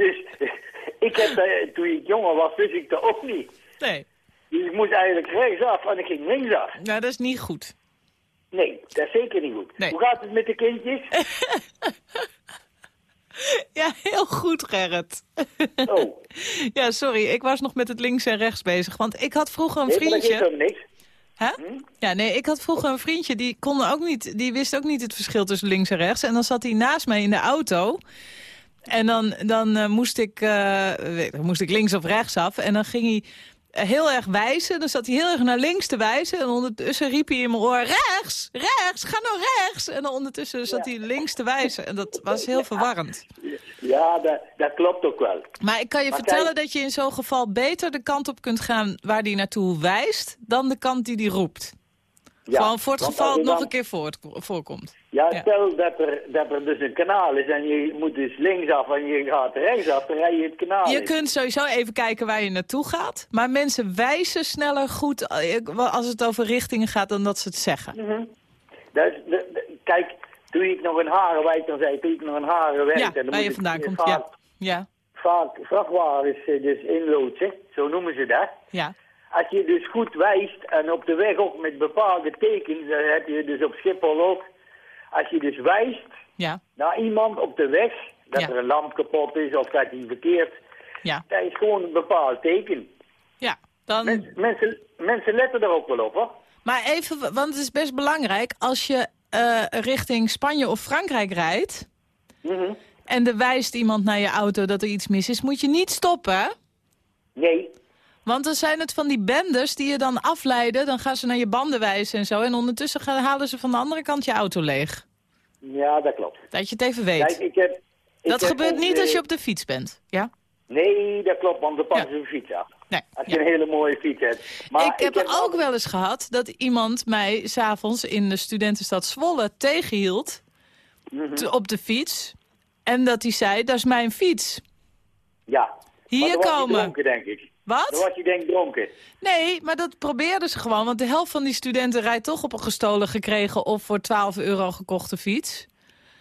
dus [laughs] ik heb, dat- toen ik jonger was, wist ik dat ook niet.
Nee.
Dus ik moest eigenlijk rechtsaf en ik ging linksaf.
Nou, dat is niet goed.
Nee, dat is zeker niet goed.
Nee.
Hoe gaat het met de kindjes? [laughs]
Ja, heel goed, Gerrit.
Oh,
ja, sorry, ik was nog met het links en rechts bezig. Want ik had vroeger een
nee, dat
vriendje...
hem niks.
Hè?
Hm?
Ja, nee, ik had vroeger een vriendje die kon ook niet, die wist ook niet het verschil tussen links en rechts. En dan zat hij naast mij in de auto. En dan, dan eh, moest, ik, eh, moest ik links of rechts af. En dan ging hij heel erg wijzen. Dan zat hij heel erg naar links te wijzen. En ondertussen riep hij in mijn oor, rechts, rechts, ga nou rechts. En dan ondertussen zat hij links te wijzen. En dat was heel verwarrend.
Ja, dat, dat klopt ook wel.
Maar ik kan je
Maar
vertellen
kijk-
dat je in zo'n geval beter de kant op kunt gaan waar hij naartoe wijst... dan de kant die hij roept.
Ja,
Gewoon voor het geval het nog
dan-
een keer voort, voorkomt.
Ja,
Ja.
stel dat er, dat er dus een kanaal is en je moet dus linksaf en je gaat rechtsaf, dan rij je het kanaal
Je
in.
kunt sowieso even kijken waar je naartoe gaat. Maar mensen wijzen sneller goed eh, als het over richtingen gaat dan dat ze het zeggen.
Mhm. De- de- kijk, toen ik nog in Harenwijk, dan zei ik, toen ik nog in Haren werkte...
Ja,
dan
waar je vandaan komt.
Vaak,
Ja. Ja.
vaak vrachtwagens eh, dus inloodsen, zo noemen ze dat.
Ja.
Als je dus goed wijst en op de weg ook met bepaalde tekens, dat heb je dus op Schiphol ook. Als je dus wijst
Ja.
naar iemand op de weg, dat
Ja.
er een lamp kapot is of dat hij verkeerd,
Ja.
dat is gewoon een bepaald teken.
Ja. Dan...
Mens- mensen, mensen letten er ook wel op, hoor.
Maar even, want het is best belangrijk. Als je eh, richting Spanje of Frankrijk rijdt...
Mhm.
en er wijst iemand naar je auto dat er iets mis is... moet je niet stoppen?
Nee,
Want dan zijn het van die bendes die je dan afleiden. Dan gaan ze naar je banden wijzen en zo. En ondertussen gaan, halen ze van de andere kant je auto leeg.
ja, dat klopt.
Dat je het even weet.
Kijk, ik heb... ik
dat
heb
gebeurt niet als je op de fiets bent. Ja?
Nee, dat klopt, want dan pakken
Ja.
ze een fiets af.
Nee.
Als je
ja.
een hele mooie fiets hebt. Maar
ik heb ook
altijd-
wel eens gehad dat iemand mij s'avonds in de studentenstad Zwolle tegenhield.
Mhm.
op de fiets. En dat hij zei, dat is mijn fiets.
Ja.
Hier komen.
dronken, denk ik. Dan
Wat?
je denk ik dronken.
Nee, maar dat probeerden ze gewoon. Want de helft van die studenten rijdt toch op een gestolen gekregen... of voor 12 euro gekochte fiets.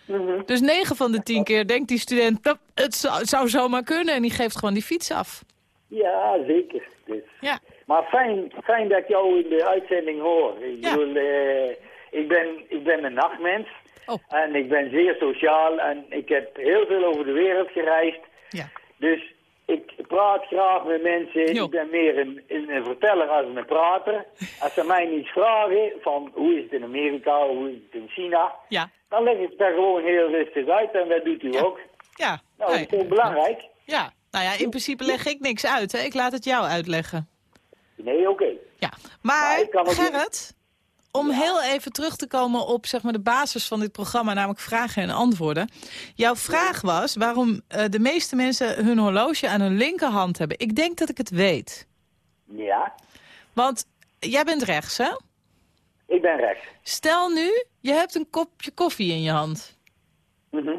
Mhm.
Dus 9 van de 10 keer denkt die student... "Nou, het zou, zou zomaar kunnen en die geeft gewoon die fiets af.
Ja, zeker. Dus.
Ja.
Maar fijn, fijn dat ik jou in de uitzending hoor. Ik
Ja.
bedoel, eh, ik, ben, ik ben een nachtmens.
Oh.
En ik ben zeer sociaal en ik heb heel veel over de wereld gereisd.
Ja.
Dus praat graag met mensen.
Jo.
Ik ben meer een, een, een verteller als een prater. Als ze mij iets vragen van hoe is het in Amerika, hoe is het in China,
Ja.
dan leg ik het daar gewoon heel rustig uit en dat doet u
Ja.
ook.
Ja.
Nou, dat is gewoon belangrijk.
Ja. Nou ja, in principe leg ik niks uit. Hè? Ik laat het jou uitleggen.
Nee, oké.
Ja. Maar,
Maar niet-
Gerrit, om heel even terug te komen op zeg maar, de basis van dit programma, namelijk vragen en antwoorden. Jouw vraag was waarom eh, de meeste mensen hun horloge aan hun linkerhand hebben. Ik denk dat ik het weet.
Ja,
Want jij bent rechts, hè?
ik ben rechts.
Stel nu, je hebt een kopje koffie in je hand.
Mhm.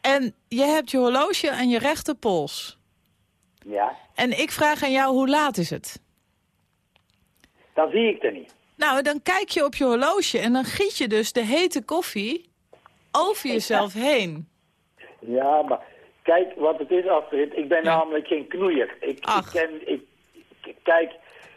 En je hebt je horloge aan je rechterpols.
Ja,
En ik vraag aan jou, hoe laat is het?
dan zie ik het niet.
Nou, dan kijk je op je horloge en dan giet je dus de hete koffie over jezelf heen.
Ja, maar kijk wat het is, Astrid. Ik ben
Ja.
namelijk geen knoeier. Ik, ik
Ach.
ken, ik, kijk,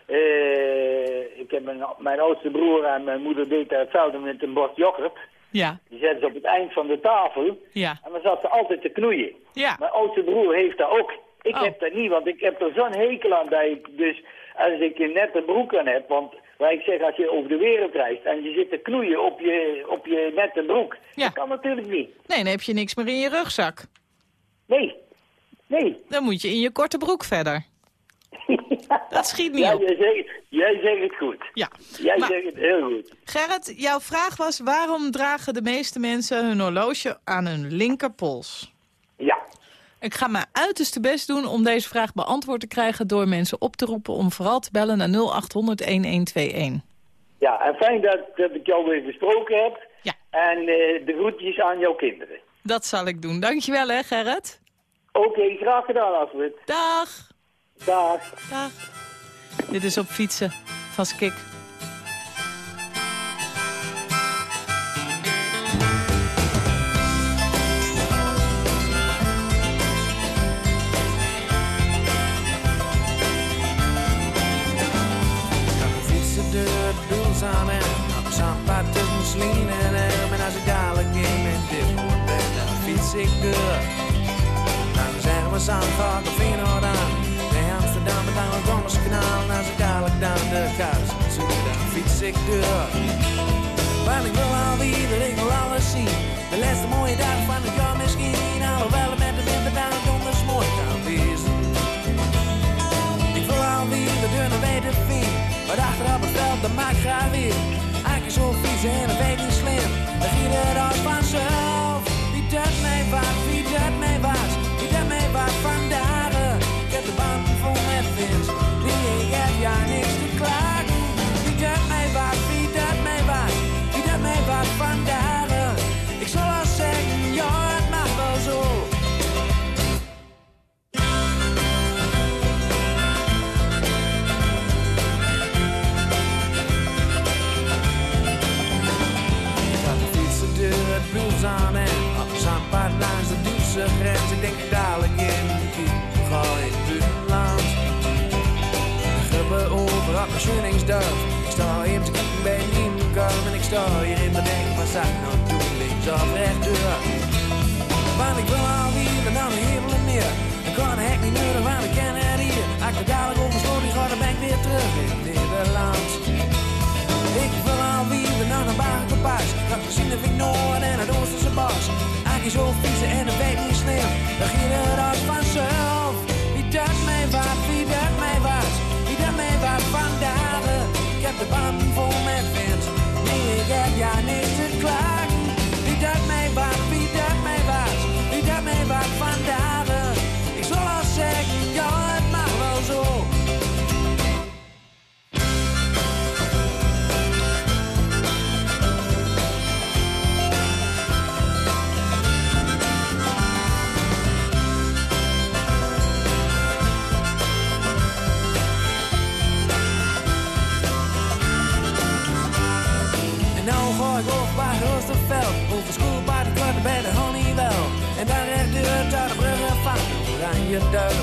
eh, ik heb mijn, mijn oudste broer en mijn moeder deed hetzelfde met een bord yoghurt.
Ja,
Die zetten ze op het eind van de tafel
ja,
en dan zat ze altijd te knoeien.
ja.
Mijn oudste broer heeft dat ook. Ik
Oh.
heb dat niet, want ik heb er zo'n hekel aan dat ik dus, als ik een nette broek aan heb, want waar ik zeg, als je over de wereld reist en je zit te knoeien op je, op je nette broek,
Ja.
dat kan natuurlijk niet.
Nee, dan heb je niks meer in je rugzak.
Nee, nee.
Dan moet je in je korte broek verder. [laughs] Dat schiet niet
ja,
op.
Jij zegt, jij zegt het goed.
Ja.
Jij
Maar-
zegt het heel goed.
Gerrit, jouw vraag was waarom dragen de meeste mensen hun horloge aan hun linkerpols? Ik ga mijn uiterste best doen om deze vraag beantwoord te krijgen... door mensen op te roepen om vooral te bellen naar 0800-1121.
ja. En fijn dat, dat ik jou weer gesproken heb.
Ja.
En eh, de groetjes aan jouw kinderen.
Dat zal ik doen. Dankjewel hè, Gerrit.
Oké, graag gedaan, Astrid.
Dag.
Dag.
Dag. Dit is op fietsen van Skik.
Ik. Dan zeggen we Zandvoort of Feyenoord aan. Bij Amsterdam met aan het Dommerskanaal. En als ik dadelijk dan de kaas zoek, dan fiets ik door. Want ik wil alweer, ik wil alles zien. De laatste mooie dag van het jaar misschien. Alhoewel het met de winter dan donders mooi kan wezen. Ik wil alweer de deur naar weten vind. Maar achter op het veld, dat maakt graag weer. Eigenlijk zo fietsen en weet niet slim. Dan giet het als vanzelf. Op mijn schunningsduif. Ik sta hier te kijken bij een en ik sta hier in mijn denk, wat zou ik links of rechtdoor. Want ik wil alweer en dan een hemel en meer. Ik kan het hek niet nodig, want ik ken het hier. Als ik dadelijk over sloot, die ga, dan ben ik weer terug in Nederland. Ik wil alweer naar een bakenpas. Dat gezien heb ik Noord en het Oosterse bos. Eigenlijk zo fietsen en dat weet niet slim. Dan ging het als vanzelf. Wie dat mij wat, wie dat mij was. Ik heb de band vol met vins. Nee, ik heb ja niks te klagen. Wie dat mij wat, wie dat mij was. Wie dat mij wat vandaag. Duin.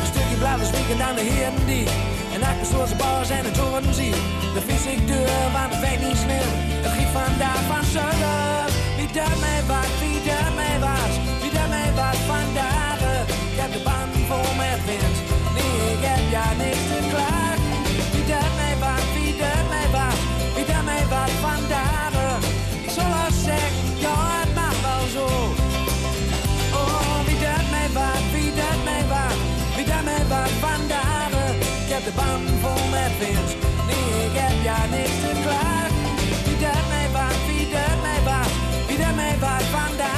Een stukje blauwe zwiek en dan de heren die. En de stoorse bars en het toren zie. De vis ik deur, want het weet niet slim. Het giet vandaag van zuiden. Wie dat mij wat, wie mij was. Wie dat mij wat vandaag. Ik heb de band vol met wind. Nee, ik heb ja niks te klagen. de baan vol met vins. Nee, ik heb ja niks te klagen. Wie dat mij baat, wie dat mij baat, wie dat mij waard vandaag.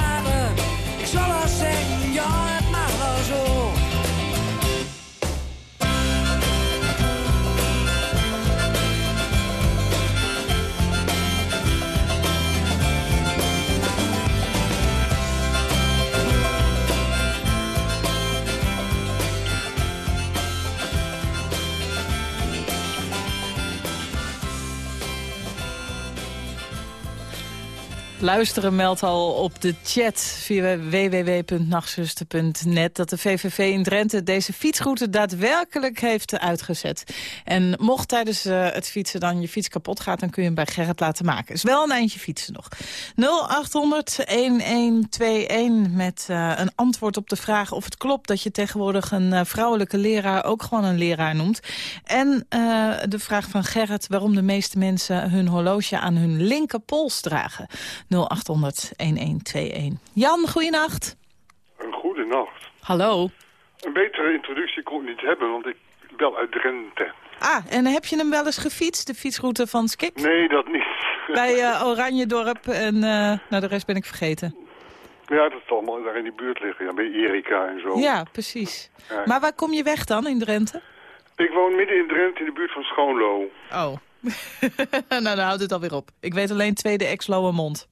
Luisteren meldt al op de chat via www.nachtzuster.net... dat de VVV in Drenthe deze fietsroute daadwerkelijk heeft uitgezet. En mocht tijdens eh, het fietsen dan je fiets kapot gaat... dan kun je hem bij Gerrit laten maken. Is wel een eindje fietsen nog. 0800-1121 met eh, een antwoord op de vraag of het klopt... dat je tegenwoordig een eh, vrouwelijke leraar ook gewoon een leraar noemt. En de vraag van Gerrit waarom de meeste mensen hun horloge aan hun linkerpols dragen. 0800-1121. Jan, goeienacht.
Een goede nacht.
Hallo.
Een betere introductie kon ik niet hebben, want ik bel uit Drenthe.
Ah, en heb je hem wel eens gefietst, de fietsroute van Skik?
Nee, dat niet.
Bij eh [laughs] Oranjedorp en eh, nou, de rest ben ik vergeten.
Ja, dat zal allemaal daar in die buurt liggen, ja, bij Erika en zo.
Ja, precies.
Ja.
Maar waar kom je weg dan in Drenthe?
Ik woon midden in Drenthe in de buurt van Schoonlo.
Oh. [laughs] nou, dan houdt het alweer op. Ik weet alleen Tweede
is in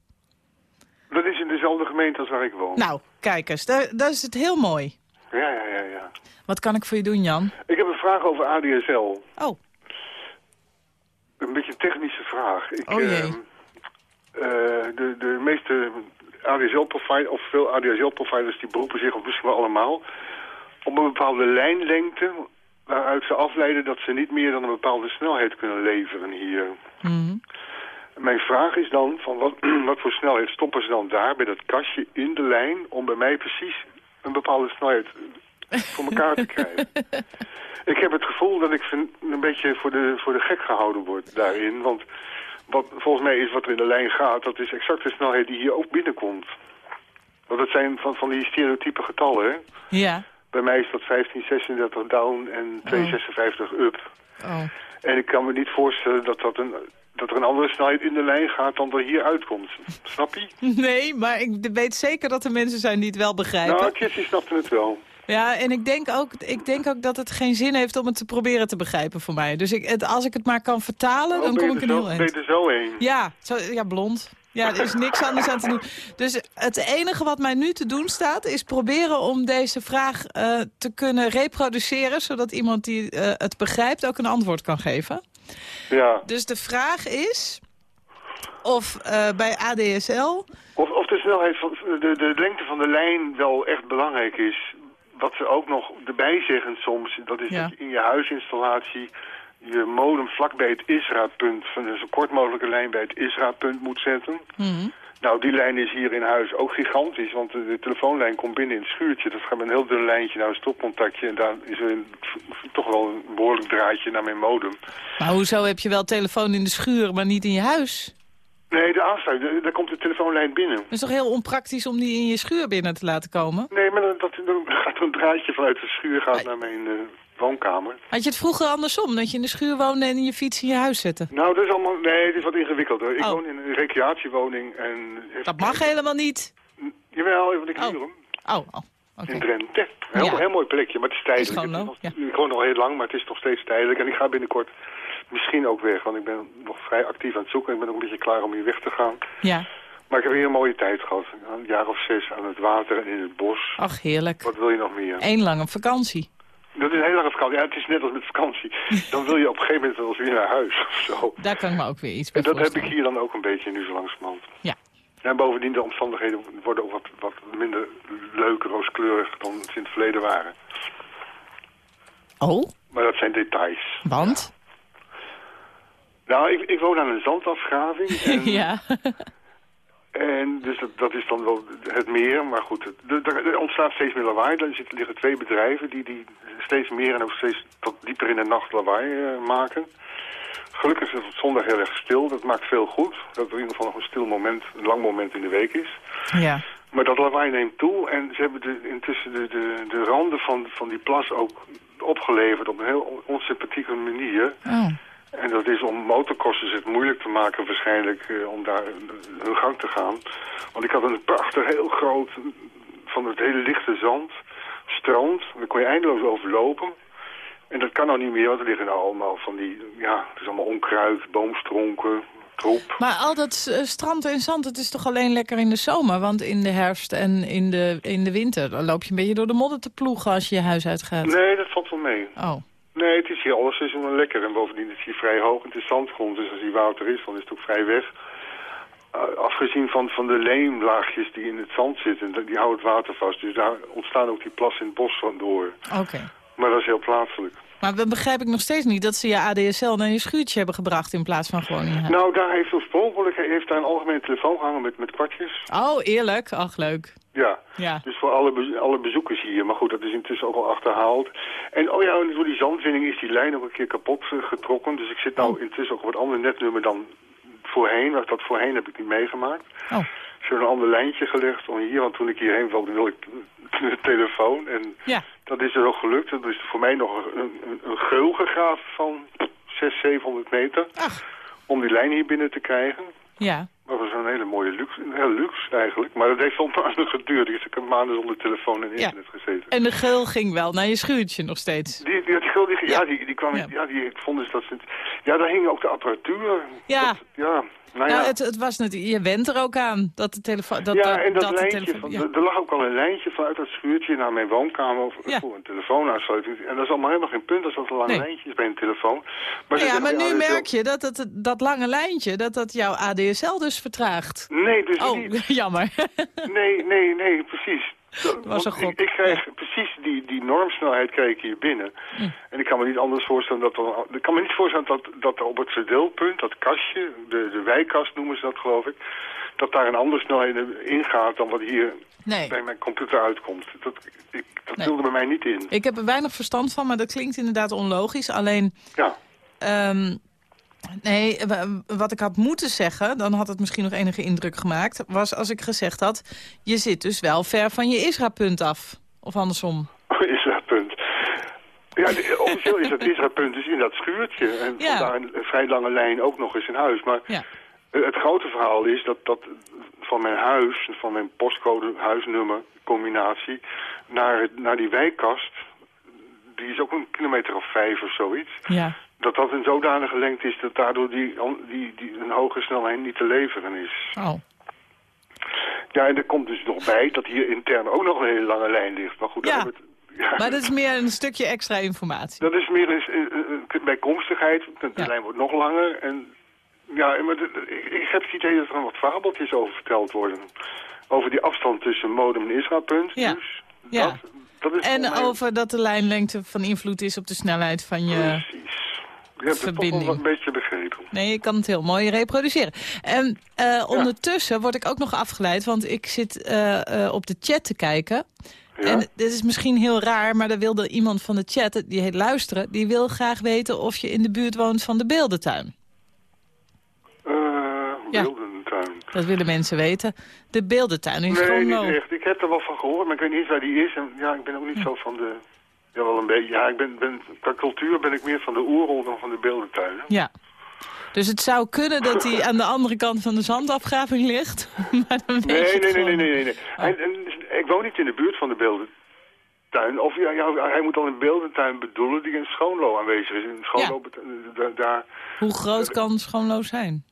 dezelfde gemeente als waar ik woon.
Nou, kijk eens, daar, daar is het heel mooi.
Ja, ja, ja, ja.
Wat kan ik voor je doen, Jan?
Ik heb een vraag over ADSL.
Oh.
Een beetje een technische vraag. Ik,
Oh jee.
ehm, eh, de, de meeste ADSL-providers, of veel ADSL-providers, die beroepen zich, of misschien wel allemaal, op een bepaalde lijnlengte waaruit ze afleiden dat ze niet meer dan een bepaalde snelheid kunnen leveren hier.
Mhm.
Mijn vraag is dan, van wat, [clears throat] wat voor snelheid stoppen ze dan daar bij dat kastje in de lijn om bij mij precies een bepaalde snelheid voor elkaar te krijgen? [laughs] ik heb het gevoel dat ik een beetje voor de, voor de gek gehouden word daarin, want wat, volgens mij is wat er in de lijn gaat, dat is exact de snelheid die hier ook binnenkomt. Want dat zijn van, van die stereotype getallen, hè?
Ja.
Bij mij is dat 1536 down en 256 up.
Oh.
En ik kan me niet voorstellen dat, dat, een, dat er een andere snelheid in de lijn gaat dan er hier uitkomt. Snap je? [laughs]
Nee, maar ik weet zeker dat er mensen zijn die het wel begrijpen.
Nou, Kitty snapte het wel.
Ja, en ik denk, ook, ik denk ook dat het geen zin heeft om het te proberen te begrijpen voor mij. Dus ik, het, als ik het maar kan vertalen, dan
Oh,
kom ik
er
heel
ben je er zo een?
Ja, zo, ja, blond. Ja, er is niks anders aan te doen. Dus het enige wat mij nu te doen staat... is proberen om deze vraag eh, te kunnen reproduceren... zodat iemand die eh, het begrijpt ook een antwoord kan geven.
Ja.
Dus de vraag is of eh, bij ADSL...
Of, of de snelheid van de, de lengte van de lijn wel echt belangrijk is. Wat ze ook nog erbij zeggen soms, dat is
Ja.
dat je in je huisinstallatie je modem vlak bij het ISRA-punt, van dus zo kort mogelijke lijn bij het ISRA-punt moet zetten.
Mhm.
Nou, die lijn is hier in huis ook gigantisch, want de, telefoonlijn komt binnen in het schuurtje. Dat gaat met een heel dun lijntje naar een stopcontactje en daar is er een, toch wel een behoorlijk draadje naar mijn modem.
Maar hoezo heb je wel telefoon in de schuur, maar niet in je huis?
Nee, de aansluiting, daar komt de telefoonlijn binnen.
Het is toch heel onpraktisch om die in je schuur binnen te laten komen?
Nee, maar dan, dat, dan gaat er een draadje vanuit de schuur gaat naar mijn eh, woonkamer.
Had je het vroeger andersom, dat je in de schuur woonde en je fiets in je huis zette?
Nou, dat is allemaal... Nee, het is wat ingewikkelder. Ik
Oh.
woon in een recreatiewoning en...
Dat mag helemaal niet.
Jawel, want ik huur hem.
Oh, oh oké.
In Drenthe. Een heel,
Ja.
heel mooi plekje, maar het is tijdelijk.
Is gewoon
Het nog- Ik woon al heel lang, maar het is nog steeds tijdelijk. En ik ga binnenkort misschien ook weg, want ik ben nog vrij actief aan het zoeken. Ik ben ook een beetje klaar om hier weg te gaan.
Ja,
Maar ik heb hier een mooie tijd gehad. Een jaar of zes aan het water en in het bos.
ach heerlijk.
Wat wil je nog meer?
Eén lange vakantie.
Dat is een hele lange vakantie. Ja, het is net als met vakantie. [laughs] Dan wil je op een gegeven moment wel eens weer naar huis of zo.
Daar kan ik me ook weer iets bij
En dat heb ik hier dan ook een beetje nu zo langzamerhand.
Ja.
En bovendien, de omstandigheden worden ook wat, wat minder leuk, rooskleurig dan ze in het verleden waren.
Oh,
Maar dat zijn details.
want?
Nou, ik, ik woon aan een zandafgraving. [laughs] En,
ja.
En dus dat, dat is dan wel het meer. Maar goed, het- er, er ontstaat steeds meer lawaai. Er zitten, liggen twee bedrijven die, die steeds meer en ook steeds tot dieper in de nacht lawaai eh, maken. Gelukkig is het op zondag heel erg stil. Dat maakt veel goed. Dat er in ieder geval nog een stil moment, een lang moment in de week is.
ja.
Maar dat lawaai neemt toe en ze hebben de, intussen de, de, de randen van, van die plas ook opgeleverd op een heel onsympathieke manier.
Oh.
En dat is om motorkosten het moeilijk te maken waarschijnlijk eh, om daar hun gang te gaan. Want ik had een prachtig heel groot, van het hele lichte zand, strand. Daar kon je eindeloos over lopen. En dat kan nou niet meer, want er liggen nou allemaal van die, ja, het is allemaal onkruid, boomstronken, troep.
Maar al dat eh, strand en zand, het is toch alleen lekker in de zomer? Want in de herfst en in de, in de winter dan loop je een beetje door de modder te ploegen als je je huis uitgaat.
Nee, dat valt wel mee.
Oh,
Nee, het is hier alle seizoenen lekker. En bovendien is het hier vrij hoog. Het is zandgrond, dus als hier water is, dan is het ook vrij weg. Uh, afgezien van, van de leemlaagjes die in het zand zitten, die die houden het water vast. Dus daar ontstaan ook die plassen in het bos van door.
Oké.
Maar dat is heel plaatselijk.
Maar dan begrijp ik nog steeds niet dat ze je ADSL naar je schuurtje hebben gebracht in plaats van gewoon huis.
Nou, daar heeft oorspronkelijk heeft daar een algemene telefoon gehangen met, met kwartjes.
Oh, eerlijk? Ach, leuk.
Ja,
Ja.
dus voor alle, be- alle bezoekers hier. Maar goed, dat is intussen ook al achterhaald. En oh ja, door die zandwinning is die lijn ook een keer kapot eh, getrokken. Dus ik zit nou intussen ook op het andere netnummer dan voorheen. Want dat voorheen heb ik niet meegemaakt.
Oh.
Een ander lijntje gelegd om hier, want toen ik hierheen wilde, wilde ik de telefoon. En
Ja.
dat is er ook gelukt. Dat is voor mij nog een, een, een geul gegraven van 600, 700 meter. Om die lijn hier binnen te krijgen.
Ja.
Dat was een hele mooie luxe, hele luxe eigenlijk. Maar dat heeft al maanden geduurd. Dus ik heb maanden zonder telefoon en
Ja.
internet gezeten.
En de geul ging wel naar je schuurtje nog steeds.
Die, die, die, gul- die, ja, die, die kwam, ja. die vonden ze dat ze, ja, daar hing ook de apparatuur.
Ja.
Dat- ja, nou ja.
Nou, het, het was natuurlijk, je went er ook aan dat de telefoon... Dat,
ja, en dat, lijntje, van,
ja.
er- lag ook al een lijntje vanuit dat schuurtje naar mijn woonkamer voor,
Ja.
voor een telefoonaansluiting. En dat is allemaal helemaal geen punt als dat een lang
Nee.
lijntje is bij een telefoon. Maar
Nou ja, maar nu
dat
merk je dat het, dat lange lijntje, dat dat jouw ADSL dus vertraagt.
Nee, dus
Oh,
niet. [laughs]
jammer.
Nee, nee, nee, precies. Dat
was een
want
gok.
Ik, ik krijg precies die, die normsnelheid krijg ik hier binnen.
Hm.
En ik kan me niet anders voorstellen dat er, ik kan me niet voorstellen dat, dat op het verdeelpunt, dat kastje, de, de wijkkast noemen ze dat geloof ik, dat daar een andere snelheid in gaat dan wat hier
Nee.
bij mijn computer uitkomt. Dat, ik, dat
Nee.
wilde bij mij niet in.
Ik heb er weinig verstand van, maar dat klinkt inderdaad onlogisch. Alleen,
Ja.
ehm, nee, wat ik had moeten zeggen, dan had het misschien nog enige indruk gemaakt... was als ik gezegd had, je zit dus wel ver van je Isra-punt af. Of andersom.
Isra-punt. Ja, officieel is dat [laughs] Isra-punt dus in dat schuurtje. En
Ja.
vandaar een, vrij lange lijn ook nog eens in huis. Maar
Ja.
eh, het grote verhaal is dat, dat van mijn huis, van mijn postcode huisnummer combinatie, naar, het- naar die wijkkast, die is ook een kilometer of vijf of zoiets.
Ja.
Dat dat een zodanige lengte is dat daardoor die, die, die een hoge snelheid niet te leveren is.
Oh.
Ja, en er komt dus nog bij dat hier intern ook nog een hele lange lijn ligt. Maar goed,
Ja.
hebben het- [laughs] ja.
Maar dat is meer een stukje extra informatie.
Dat is meer een, een bijkomstigheid. De
Ja.
lijn wordt nog langer. En, ja, maar de- ik, ik heb het idee dat er wat fabeltjes over verteld worden. Over die afstand tussen modem en Israëlpunt.
Ja.
Dus
Ja.
dat, dat is
En
mij-
over dat de lijnlengte van invloed is op de snelheid van je...
Precies. Je hebt het toch wel een beetje begrepen.
Nee, ik kan het heel mooi reproduceren. En eh, ondertussen word ik ook nog afgeleid, want ik zit eh, eh, op de chat te kijken.
Ja?
En dit is misschien heel raar, maar daar wilde iemand van de chat, die heet Luisteren... die wil graag weten of je in de buurt woont van de beeldentuin. Ja.
Wildentuin.
Dat willen mensen weten. De beeldentuin in
Nee,
Groenlo.
niet echt. Ik heb er wel van gehoord, maar ik weet niet waar die is. En ja, ik ben ook niet zo van de... Ja, wel een beetje. Ja, ik ben, ben, qua cultuur ben ik meer van de oerrol dan van de beeldentuinen.
Ja. Dus het zou kunnen dat hij aan de andere kant van de zandafgraving ligt. [laughs] maar dan weet je
Nee,
het
nee, nee, nee, nee, nee. ik woon niet in de buurt van de beeldentuin. Of ja, ja, hij moet dan een beeldentuin bedoelen die in Schoonlo aanwezig is. In Schoonlo, daar,
Hoe groot kan Schoonlo zijn?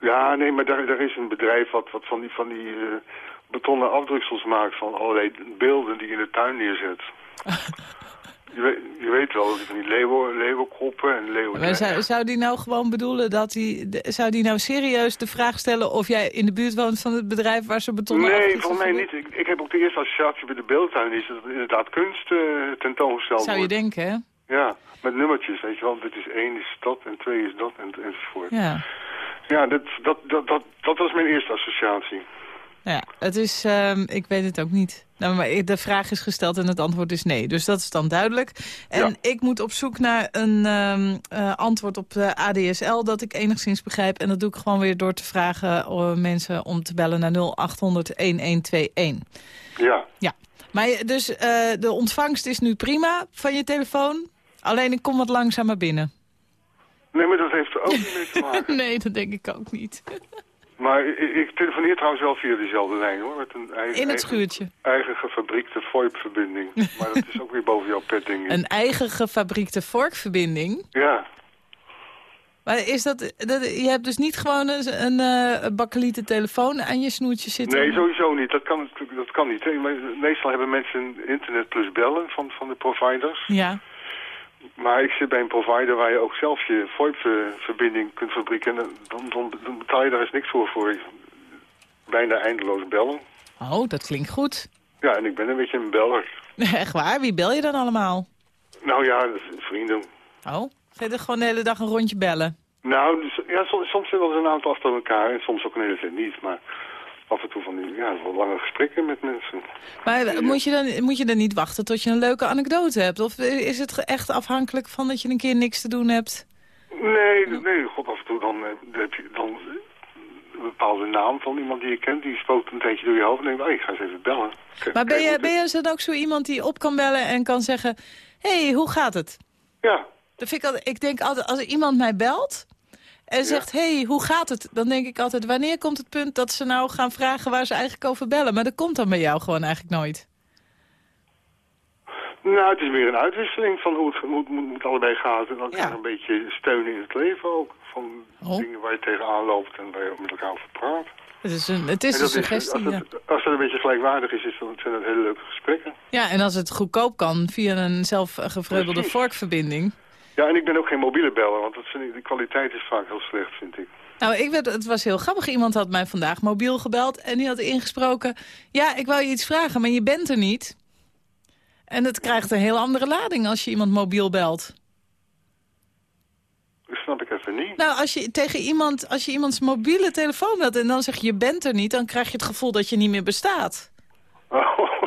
ja, nee, maar daar, daar is een bedrijf wat, wat van die, van die eh, betonnen afdruksels maakt van allerlei beelden die je in de tuin neerzet. [laughs] je, weet, je weet wel, van die leeuwen, leeuwenkoppen en leeuwen...
Maar zou, zou die nou gewoon bedoelen dat hij... Zou die nou serieus de vraag stellen of jij in de buurt woont van het bedrijf waar ze betonnen
Nee, volgens mij niet. Ik, ik heb ook de eerste associatie bij de beeldtuin is dat er inderdaad kunst eh, tentoongesteld
Zou je
wordt.
denken, hè?
Ja, met nummertjes, weet je wel. Dit is één, is dat en twee is dat en, enzovoort.
Ja.
Ja, dat, dat, dat, dat, dat was mijn eerste associatie.
Nou ja, het is... ehm, ik weet het ook niet. Nou, maar de vraag is gesteld en het antwoord is nee. Dus dat is dan duidelijk. En
Ja.
ik moet op zoek naar een ehm, eh, antwoord op de ADSL dat ik enigszins begrijp. En dat doe ik gewoon weer door te vragen eh, mensen om te bellen naar 0800-1121.
Ja.
Ja, maar je- dus eh, de ontvangst is nu prima van je telefoon. Alleen ik kom wat langzamer binnen.
Nee, maar dat heeft er ook niet mee te [laughs] maken.
Nee, dat denk ik ook niet. [laughs]
Maar ik, ik telefoneer trouwens wel via dezelfde lijn, hoor. Met een eigen,
In het schuurtje.
Eigen gefabriekte VoIP-verbinding. [laughs] maar dat is ook weer boven jouw pet, denk ik.
Een eigen gefabriekte vorkverbinding.
Ja.
Maar is dat, dat, je hebt dus niet gewoon een, een eh, bakkelieten telefoon aan je snoertje zitten?
Nee, sowieso niet. Dat kan, natuurlijk- dat kan niet. Meestal hebben mensen internet plus bellen van, van de providers.
Ja,
Maar ik zit bij een provider waar je ook zelf je VoIP-verbinding kunt fabrieken. En dan, dan, dan betaal je daar eens niks voor. voor. bijna eindeloos bellen.
Oh, dat klinkt goed.
Ja, en ik ben een beetje een beller. [laughs]
Echt waar? Wie bel je dan allemaal?
Nou ja, vrienden.
Oh, ga je gewoon de hele dag een rondje bellen?
Nou, dus, ja, soms, soms wel eens een aantal achter elkaar en soms ook een hele tijd niet. Maar af en toe van die, ja, wel lange gesprekken met mensen.
Maar moet je, dan, moet je dan niet wachten tot je een leuke anekdote hebt? Of is het echt afhankelijk van dat je een keer niks te doen hebt?
Nee, nee, god, af en toe dan, eh, heb je dan een bepaalde naam van iemand die je kent. Die spookt een tijdje door je hoofd en denkt, oh, ik ga eens even bellen. Kijk,
Maar ben je, ben je dan ook zo iemand die op kan bellen en kan zeggen... Hé, hey, hoe gaat het?
Ja,
Dat vind ik, altijd, ik denk altijd, als iemand mij belt en zegt... Hé, hey, hoe gaat het? Dan denk ik altijd, wanneer komt het punt dat ze nou gaan vragen waar ze eigenlijk over bellen? Maar dat komt dan bij jou gewoon eigenlijk nooit.
Nou, het is meer een uitwisseling van hoe het, hoe het moet, moet allebei gaat. En dan
Ja.
een beetje steun in het leven ook. Van
Oh.
dingen waar je tegenaan loopt en waar je met elkaar over praat.
Het is een, het is
En
een suggestie,
als,
ja.
het, als een beetje gelijkwaardig is, is dan, zijn dat hele leuke gesprekken.
Ja, en als het goedkoop kan via een zelfgevreubelde vorkverbinding...
Ja, en ik ben ook geen mobiele beller, want dat vind ik, de kwaliteit is vaak heel slecht, vind ik.
Nou, ik werd, het was heel grappig. Iemand had mij vandaag mobiel gebeld en die had ingesproken... ja, ik wou je iets vragen, maar je bent er niet. En het krijgt een heel andere lading als je iemand mobiel belt.
Dat snap ik even niet.
Nou, als je tegen iemand, als je iemands mobiele telefoon belt en dan zeg je je bent er niet... dan krijg je het gevoel dat je niet meer bestaat.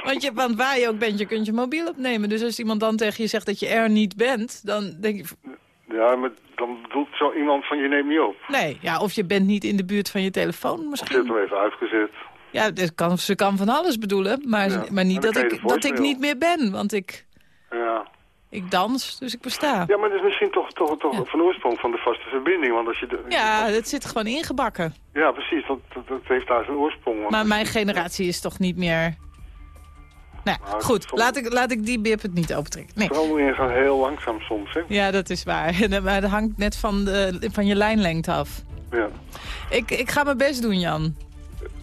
Want, je, want waar je ook bent, je kunt je mobiel opnemen. Dus als iemand dan tegen je zegt dat je er niet bent, dan denk je...
Ja, maar dan bedoelt zo iemand van je neemt niet op.
Nee, ja, of je bent niet in de buurt van je telefoon
Of je hebt
misschien.
hem even uitgezet.
Ja, dat kan, ze kan van alles bedoelen, maar,
Ja,
maar niet dat ik, dat ik niet meer ben. Want ik,
Ja.
ik dans, dus ik besta.
ja, maar het is misschien toch, toch, toch van oorsprong van de vaste verbinding. Want als je de,
Ja, het zit gewoon ingebakken.
ja precies. Dat, dat, dat heeft daar zijn oorsprong.
Maar mijn generatie is toch niet meer... Nou, goed,
soms-
laat ik, laat ik die bip het niet opentrekken. Nee.
Veranderingen gaan heel langzaam soms, hè?
Ja, dat is waar. [laughs] Maar dat hangt net van, de, van je lijnlengte af.
Ja,
Ik, ik ga mijn best doen, Jan.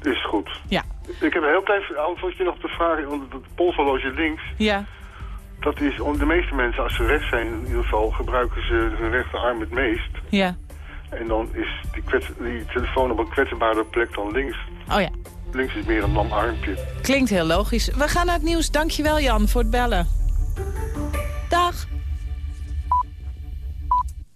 is goed.
Ja.
Ik heb een heel klein antwoordje nog de vraag. Want het polshorloge links,
Ja.
dat is... De meeste mensen, als ze rechts zijn in ieder geval, gebruiken ze hun rechterarm het meest.
Ja.
En dan is die, kwets, die telefoon op een kwetsbare plek dan links.
Oh ja.
Links is meer een lam armpje.
Klinkt heel logisch. We gaan naar het nieuws. Dankjewel, Jan, voor het bellen. Dag.